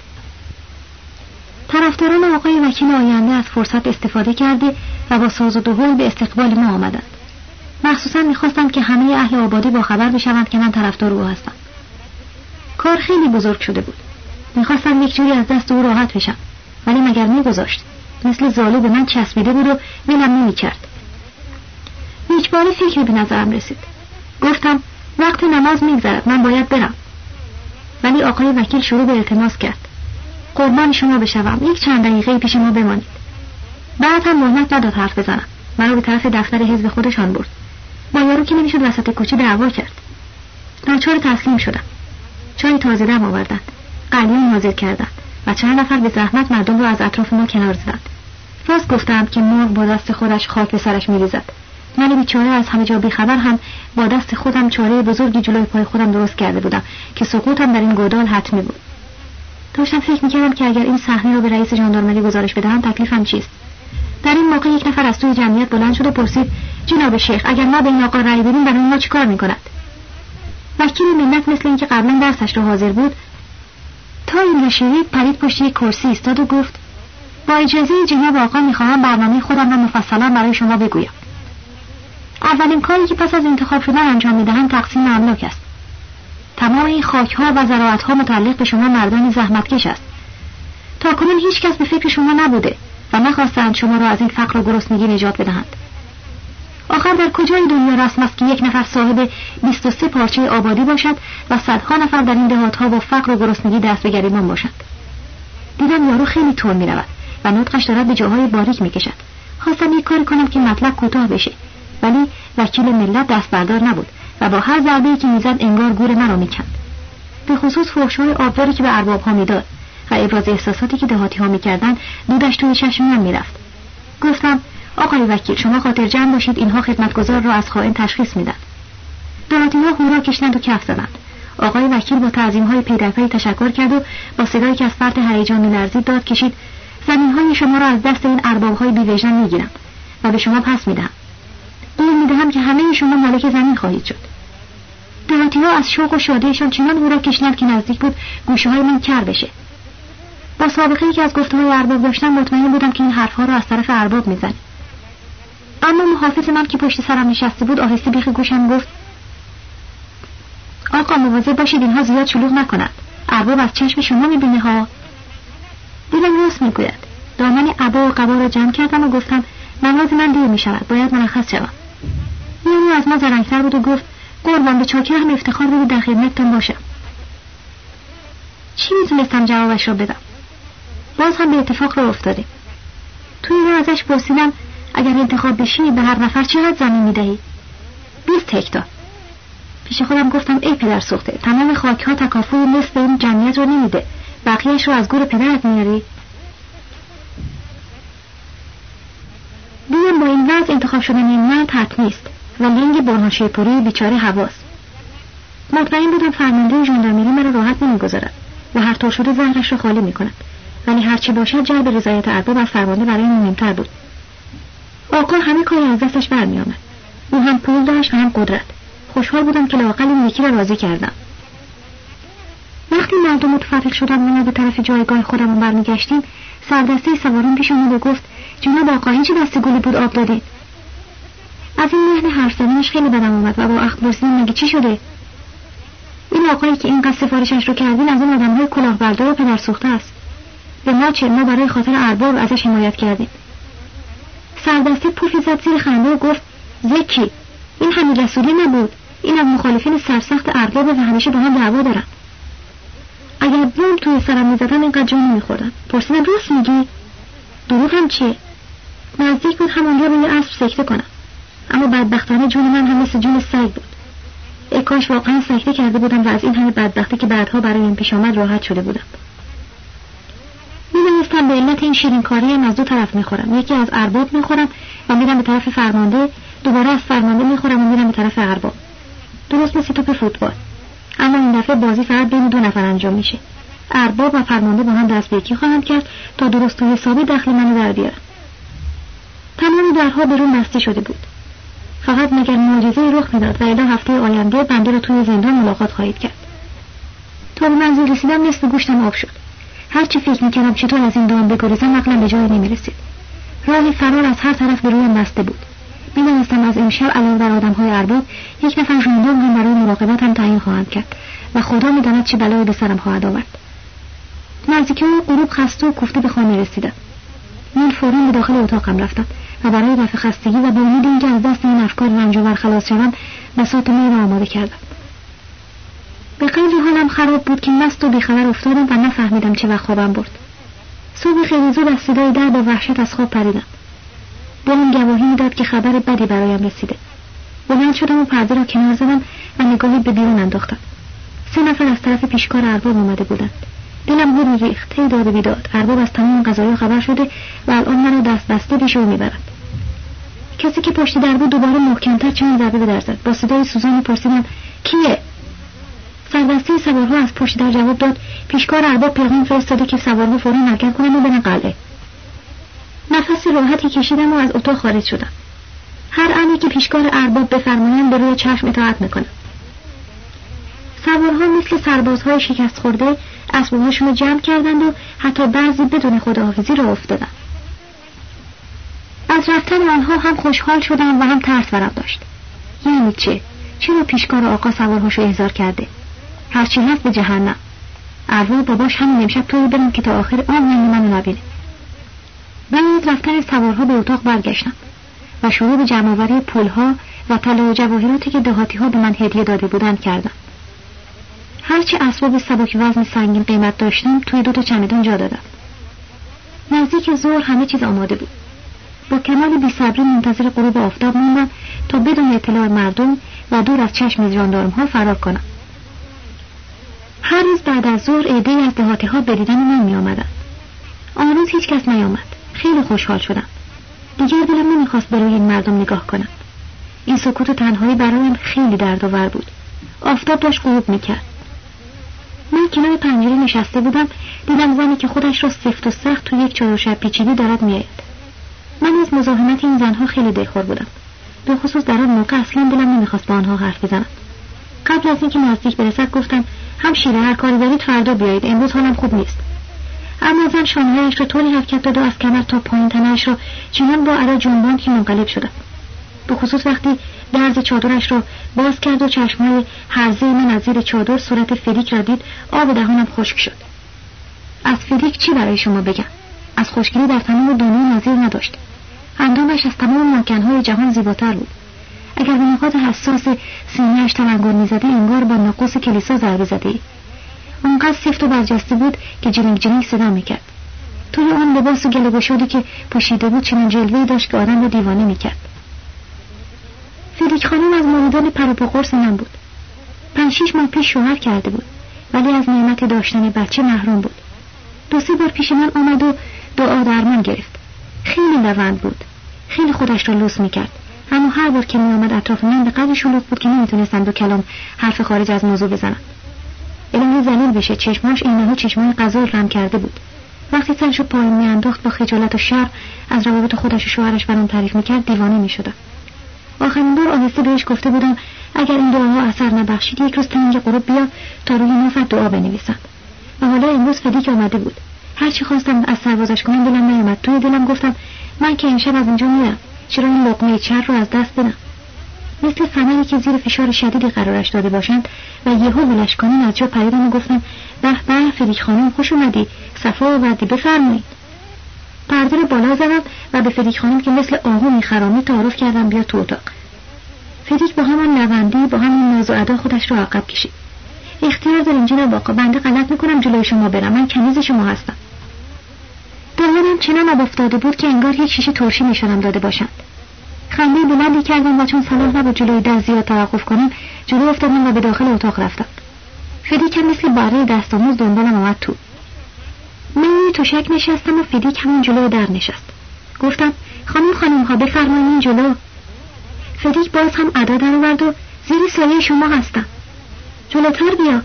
طرفداران آقای وکیل آینده از فرصت استفاده کرده و با ساز و دهول به استقبال ما آمدند. مخصوصا می‌خواستم که همه اهل آبادی با خبر بشوند که من طرفدار او هستم. کار خیلی بزرگ شده بود. می‌خواستم یک جوری از دست او راحت بشم ولی مگر میگذاشت؟ مثل زالو به من چسبیده بود و ولم نمی‌کرد. بار فکری به نظرم رسید. گفتم وقت نماز میگذرد من باید برم. ولی آقای وکیل شروع به التماس کرد. قربان شما بشوم. یک چند دقیقه پیش ما بمانید. بعد هم مهلت نداد حرف بزنم. مرا به طرف دفتر حزب خودشان برد. با یارو که نمی‌شد وسط کوچه دعوا کرد. ناچار تسلیم شدم. چای تازه دم آوردند. قلیون حاضر کردند و چند نفر به زحمت مردم را از اطراف ما کنار زدند. راست گفتم که مرغ با دست خودش خاک به سرش میریزد. من بیچاره از همه جا بیخبر هم با دست خودم چاره بزرگی جلوی پای خودم درست کرده بودم که سقوطم در این گودال حتمی بود. داشتم فکر می‌کردم که اگر این صحنه رو به رئیس ژاندارمری گزارش بدهم تکلیفم چیست؟ در این موقع یک نفر از توی جمعیت بلند شد و پرسید جناب شیخ اگر ما به این آقا رأی بدیم برای ما چیکار می‌کند؟ وکیل ملت مثل اینکه قبلا درسش رو حاضر بود تا این را شنید پرید پشت یک کرسی ایستاد و گفت با اجازه جناب آقا می‌خواهم برنامه خودم را مفصلا برای شما بگویم. اولین کاری که پس از انتخاب شدن انجام می‌دهم تقسیم املاک است. تمام این خاک ها و زراعت ها متعلق به شما مردانی زحمتکش است. تا کنون هیچ کس به فکر شما نبوده و نخواستند شما را از این فقر و گرسنگی نجات بدهند. آخر در کجای دنیا رسم است که یک نفر صاحب 23 پارچه آبادی باشد و صدها نفر در این دهات ها با فقر و گرسنگی دست به گریبان باشند دیدم یارو خیلی تون می‌رود و نطقش دارد به جاهای باریک می‌کشد. خواستم یک کاری کنم که مطلب کوتاه بشه ولی وکیل ملت دست بردار نبود. و با هر ضربه که می‌زد انگار گور مرا می‌کند. به خصوص فحشهای آبداری که به ارباب ها می‌داد و ابراز احساساتی که دهاتی ها می‌کردند دودش توی چشم من می‌رفت. گفتم آقای وکیل شما خاطر جمع باشید اینها خدمتگزار را از خائن تشخیص میدن دهاتی ها هورا کشیدند و کف زدند. آقای وکیل با تعظیم های پی تشکر کرد و با صدایی که از فرط هیجان میلرزید داد کشید زمین های شما را از دست این ارباب های بیوجدان می‌گیرم و به شما پس می‌دهم. قول می‌دهم که همه شما مالک زمین خواهید شد. دهاتی ها از شوق و شادیشان چنان او را کشیدند که نزدیک بود گوشه های من کر بشه. با سابقه ای که از گفته های ارباب داشتم مطمئن بودم که این حرفها را از طرف ارباب می‌زنی اما محافظ من که پشت سرم نشسته بود آهسته بیخ گوشم گفت آقا مواظب باشید اینها زیاد شلوغ نکنند. ارباب از چشم شما می‌بینه ها. دلم راست می‌گوید. دامن عبا و قبا را جمع کردم و گفتم نماز من دیر می‌شود. باید مرخص شوم. او از ما زرنگتر بود و گفت قربان به چاکرم افتخار بده در خدمتتان باشم. چی می‌تونستم جوابش را بدم؟ باز هم به اتفاق را افتادیم. توی را ازش پرسیدم اگر انتخاب بشی به هر نفر چقدر زمین می‌دهی؟ بیست هکتار. پیش خودم گفتم ای پدر سوخته تمام خاکها تکافوی نصف این جمعیت رو نمیده. بقیهش رو از گور پدرت میاری دیدم با این وضع انتخاب شدن این مرد حتمی است و لنگ برهان پوری بیچاره هواست مطمئن بودم فرمانده ژاندارمری مرا راحت نمی‌گذارد و هر طور شده زهرش را خالی می‌کند. ولی هرچی باشد جلب رضایت ارباب از فرمانده برای مهمتر بود. آقا همه کاری از دستش برمیآمد. او هم پول داشت هم قدرت. خوشحال بودم که لاقل این یکی را راضی کردم. وقتی مردم متفرق شدن و به طرف جایگاه خودمون برمیگشتیم سردسته سواران پیش آمد و گفت جناب آقا این چه دست گلی بود آب دادین؟ از این مهن حرف زدنش خیلی بدم اومد و با اخ مگه چی شده؟ این آقایی که اینقدر سفارشش رو کردین از اون آدمهای کلاهبردار و پدر سوخته است. به ما چه؟ ما برای خاطر ارباب ازش حمایت کردیم. سردسته پوفی زد زیر خنده و گفت زکی این همین رسولی نبود. این از مخالفین سرسخت ارباب و همیشه با هم دعوا دارن. اگر بوم توی سرم می‌زدن اینقدر جا نمیخوردن پرسیدم راست میگی؟ دروغ هم چیه؟ نزدیک بود همونجا به یه اسب سکته کنم. اما بدبختانه جون من هم مثل جون سگ بود. ای کاش واقعا سکته کرده بودم و از این همه بدبختی که بعدها برای این پیش آمد راحت شده بودم. می‌دانستم به علت این شیرین کاری از دو طرف می‌خورم. یکی از ارباب می‌خورم و میرم به طرف فرمانده. دوباره از فرمانده می‌خورم و میرم به طرف ارباب. درست مثل توپ فوتبال. اما این دفعه بازی فقط بین دو نفر انجام میشه. ارباب و فرمانده با هم دست به یکی خواهند کرد تا درست و حسابی دخل منو در بیارن. تمام درها برون بسته شده بود. فقط مگر معجزه رخ می‌داد و الا هفته آینده بنده را توی زندان ملاقات خواهید کرد؟ تا به منزل رسیدم نصف گوشتم آب شد. هرچی فکر می‌کردم چطور از این دام بگریزم عقلم به جایی نمی‌رسید. راه فرار از هر طرف به رویم بسته بود. می‌دانستم از امشب علاوه بر آدمهای ارباب یک نفر ژاندارم هم برای مراقبت هم تعیین خواهند کرد و خدا می‌داند چه بلایی به سرم خواهد آورد. نزدیک او غروب خسته و کوفته به خانه رسیدم. من فورا به داخل اتاقم رفتم. و برای رفع خستگی و به امید اینکه از دست این افکار رنج خلاص شوم بساط می را آماده کردم. به قدری حالم خراب بود که مست و بیخبر افتادم و نفهمیدم چه وقت خوابم برد. صبح خیلی زود از صدای در با وحشت از خواب پریدم. دلم گواهی می‌داد که خبر بدی برایم رسیده. بلند شدم و پرده را کنار زدم و نگاهی به بیرون انداختم. سه نفر از طرف پیشکار ارباب آمده بودند. دلم هر ریخت. تی داد بیداد. ارباب از تمام قضایا خبر شده و الان مرا دست بسته پیش او می‌برد کسی که پشت در بود دوباره محکمتر چند ضربه به در زد با صدای سوزانی پرسیدم کیه؟ سردسته سوارها از پشت در جواب داد پیشکار ارباب پیغام فرستاده که سوارها فورا حرکت کنم و برن قلعه نفس راحتی کشیدم و از اتاق خارج شدم. هر امری که پیشکار ارباب بفرمایند به روی چشم اطاعت می‌کنم. سوارها مثل سربازهای شکست خورده اسبابهاشون رو جمع کردند و حتی بعضی بدون خداحافظی را افتادند. از رفتن آنها هم خوشحال شدم و هم ترس برم داشت. یعنی چه؟ چرا پیشکار آقا سوارهاشو احضار کرده؟ هرچی هست به جهنم. ارواح باباش همین امشب توی برم که تا آخر آن منو نبینه. بعد رفتن سوارها به اتاق برگشتم و شروع به جمعآوری پولها و طلا و جواهراتی که دهاتی ها به من هدیه داده بودند کردم. هرچه اسباب سبک وزن سنگین قیمت داشتم توی دو تا چمدان جا دادم. نزدیک ظهر همه چیز آماده بود. با کمال بیصبری منتظر غروب آفتاب موندم تا بدون اطلاع مردم و دور از چشم ژاندارم ها فرار کنم. هر روز بعد از ظهر عده از دهاتی ها به دیدن من می آمدن. آن روز هیچ کس نیامد. خیلی خوشحال شدم. دیگر دلم نمی‌خواست به روی این مردم نگاه کنم. این سکوت و تنهایی برایم خیلی دردآور بود. آفتاب داشت غروب می‌کرد. من کنار پنجره نشسته بودم دیدم زنی که خودش را سفت و سخت تو یک چادر شب پیچیدی دارد میآید. من از مزاحمت این زنها خیلی دلخور بودم. به خصوص در آن موقع اصلا دلم نمی‌خواست با آنها حرف بزنم. قبل از اینکه نزدیک برسد گفتم هم شیره هر کاری دارید فردا بیایید. امروز حالم خوب نیست. اما زن شانهایش را طوری حرکت داد و از کمر تا پایین تنهاش را چنان با علا جنبان که منقلب شدم. به خصوص وقتی درز چادرش را باز کرد و چشمهای هرزه من از زیر چادر صورت فریک را دید آب دهانم خشک شد. از فریک چی برای شما بگم؟ از خشکگیری در تمام دنیا نظیر نداشت. اندامش از تمام مانکنهای جهان زیباتر بود. اگر به نقاط حساس سینهاش تلنگر می‌زده انگار با نقوس کلیسا ضربه زده اونقدر سفت و برجسته بود که جرینگ جرینگ صدا می‌کرد. توی آن لباس و گله که پوشیده بود چنین جلوهی داشت که آدم رو دیوانه می‌کرد. فریک خانم از مریدان پروپا من بود. پنج ماه پیش شوهر کرده بود ولی از نعمت داشتن بچه محروم بود. دو سه بار پیش من آمد و دعا درمان گرفت. خیلی لوند بود. خیلی خودش را لوس می‌کرد. اما هر بار که میآمد اطراف من به قدر شلوغ بود که نمی‌تونستم دو کلام حرف خارج از موضوع بزنم الهی زلیل بشه چشماش اینها چشمای غذا رم کرده بود. وقتی سرشو پایین میانداخت با خجالت و شر از روابط خودش و شوهرش برام تعریف می‌کرد دیوانه می‌شدم. آخرین بار آهسته بهش گفته بودم اگر این دعاها اثر نبخشید یک روز تنگ غروب بیا تا روی نفت دعا بنویسم. و حالا امروز فدیک آمده بود. هرچی خواستم از سربازش کنم دلم نیومد. توی دلم گفتم من که امشب از اینجا میرم. چرا این لقمه چر رو از دست بدم؟ مثل فنری که زیر فشار شدیدی قرارش داده باشند و یهو ولش کنیم از جا پریدم و گفتم به به فریک خانم خوش اومدی. صفا آوردی بفرمایید. پرده بالا زدم و به فریک خانم که مثل آهو میخرامی تعارف کردم بیا تو اتاق. فریک با همان نوندی با همین ناز و خودش را عقب کشید. اختیار داریم جناب آقا بنده غلط می‌کنم جلوی شما برم. من کنیز شما هستم. دهانم چنان آب افتاده بود که انگار یک شیشه ترشی می‌شدم داده باشند. خنده بلندی کردم و چون صلاح نبود جلوی در زیاد توقف کنم جلو افتادم و به داخل اتاق رفتم. فدیکم مثل باره دستاموز دنبالم آمد تو. من توشک نشستم و فدیک همون جلو در نشست. گفتم خانم خانم ها بفرمایید این جلو. فدیک باز هم ادا در آورد و زیر سایه شما هستم. جلوتر بیا.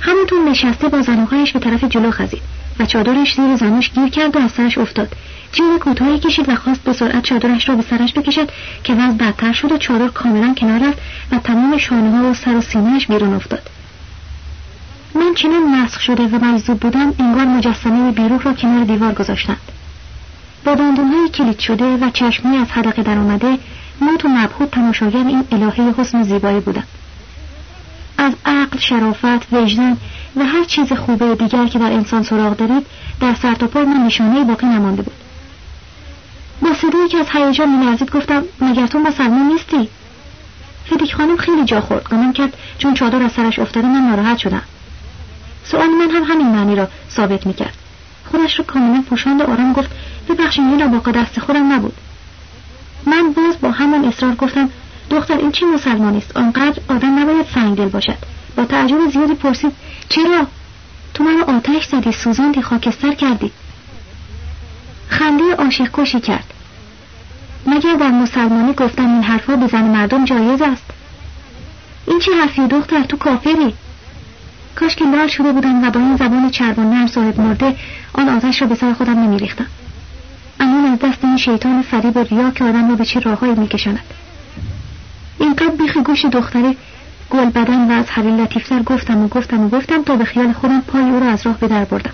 همونطور نشسته با زنوهایش به طرف جلو خزید. و چادرش زیر زنش گیر کرد و از سرش افتاد. جیب کوتاهی کشید و خواست به سرعت چادرش را به سرش بکشد که وضع بدتر شد و چادر کاملا کنار رفت و تمام شانه ها و سر و سینهش بیرون افتاد. من چنان مسخ شده و مجذوب بودم انگار مجسمه بیروح را کنار دیوار گذاشتند. با دندونهای کلید شده و چشمی از حدقه در آمده موت و مبهوت تماشاگر این الهه حسن زیبایی بودم از عقل شرافت وجدان و هر چیز خوبه دیگر که در انسان سراغ دارید در سرتاپا من نشانه باقی نمانده بود. با صدایی که از هیجان میلرزید گفتم مگر تو مسلمان نیستی؟ فدیک خانم خیلی جا خورد. گمان کرد چون چادر از سرش افتاده من ناراحت شدم. سؤال من هم همین معنی را ثابت می‌کرد. خودش رو کاملا پوشاند و آرام گفت ببخشید این باقا دست خودم نبود. من باز با همان اصرار گفتم دختر این چه مسلمانی است؟ آنقدر آدم نباید دل باشد. با تعجب زیادی پرسید چرا؟ تو منو آتش زدی سوزاندی خاکستر کردی. خنده عاشق کشی کرد. مگر در مسلمانی گفتن این حرفها به زن مردم جایز است؟ این چه حرفی دختر تو کافری؟ کاش که لال شده بودم و با این زبان چربان نرم صاحب مرده آن آتش را به سر خودم نمیریختم. اما از دست این شیطان فریب و ریا که آدم را به چه راههایی میکشاند؟ اینقدر بیخ گوش دختره. گل بدن و از حویل لطیفتر گفتم و گفتم و گفتم تا به خیال خودم پای او را از راه به در بردم.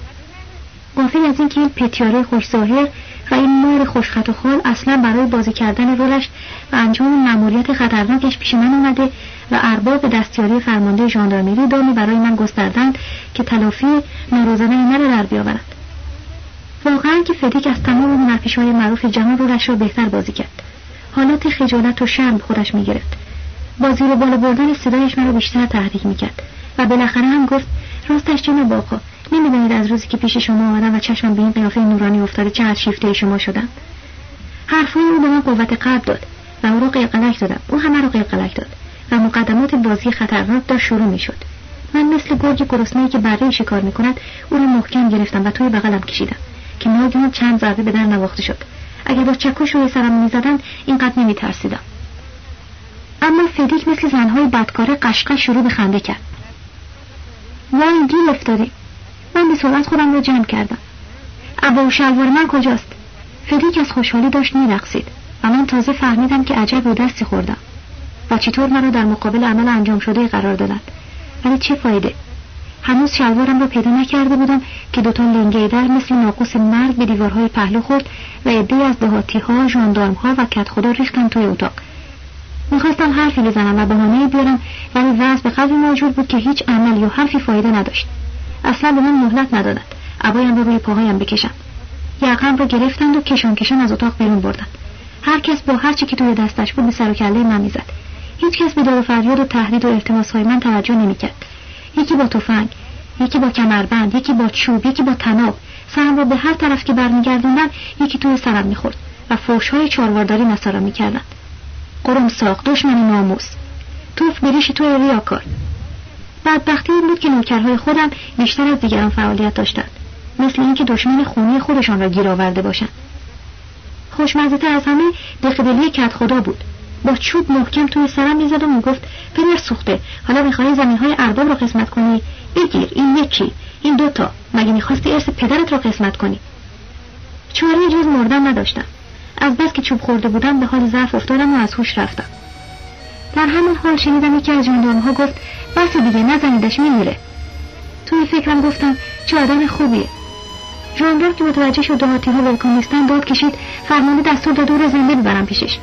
غافل از اینکه این پتیاره خوش ظاهر و این مار خوشخط و خال اصلا برای بازی کردن رولش و انجام مأموریت خطرناکش پیش من اومده و ارباب دستیاری فرمانده ژاندارمری دامی برای من گستردند که تلافی ناروزنه من در بیاورند. واقعا که فدیک از تمام های معروف جهان رولش را بهتر بازی کرد. حالات خجالت و شرم خودش می‌گرفت. با زیر بالا بردن صدایش مرا بیشتر تحریک می‌کرد و بالاخره هم گفت راستش جناب آقا نمی‌دانید از روزی که پیش شما آمدم و چشمم به این قیافه نورانی افتاده چقدر شیفته شما شدم؟ حرفهای او به من قوت قلب داد و او را قلقلک دادم او همه را قلقلک داد و مقدمات بازی خطرناک داشت شروع می‌شد. من مثل گرگ گرسنهای که بره شکار می‌کند او را محکم گرفتم و توی بغلم کشیدم که ناگهان چند ضربه به در نواخته شد. اگر با چکش روی سرم می‌زدند اینقدر نمیترسیدم. اما فدیک مثل زنهای بدکاره قشقش شروع به خنده کرد. وای گیر افتادی من به سرعت خودم را جمع کردم. ابا و شلوار من کجاست؟ فدیک از خوشحالی داشت میرقصید و من تازه فهمیدم که عجب و دستی خوردم. و چطور مرا در مقابل عمل انجام شده قرار دادند. ولی چه فایده؟ هنوز شلوارم را پیدا نکرده بودم که دوتا لنگه در مثل ناقوس مرگ به دیوارهای پهلو خورد و عده از دهاتی ها و کت خدا ریختن توی اتاق. می‌خواستم حرفی بزنم و بهانهای بیارم ولی وضع به قدری موجود بود که هیچ عمل یا حرفی فایده نداشت. اصلا به من مهلت ندادند. عبایم را روی پاهایم بکشم. یقم را گرفتند و کشان کشان از اتاق بیرون بردند. هر کس با هر چی که توی دستش بود به سر و کله من می‌زد. هیچ کس به دار و فریاد و تهدید و التماس های من توجه نمی‌کرد. یکی با تفنگ یکی با کمربند یکی با چوب یکی با تناب. سرم را به هر طرف که برمیگردوندن یکی توی سرم می‌خورد و فوش های چاروارداری مسارا می‌کردند قرم ساخت دشمن ناموس. توف بریش توی ریاکار. بدبختی این بود که نوکرهای خودم بیشتر از دیگران فعالیت داشتند. مثل اینکه دشمن خونی خودشان را گیر آورده باشند. خوشمزه از همه دقیقلی کت خدا بود. با چوب محکم توی سرم می‌زد و می‌گفت پدر سوخته حالا می‌خواهی زمین های ارباب رو قسمت کنی؟ بگیر این یکی این دوتا مگه می‌خواستی ارث پدرت رو قسمت کنی؟ چاره جز مردن نداشتم. از بس که چوب خورده بودم به حال ضعف افتادم و از هوش رفتم. در همون حال شنیدم یکی از ها گفت بس دیگه نزنیدش میمیره. توی فکرم گفتم چه آدم خوبیه. ژاندار که متوجه شد دهاتی ها ولکن نیستن داد کشید فرمانده دستور داد او زنده ببرم پیشش.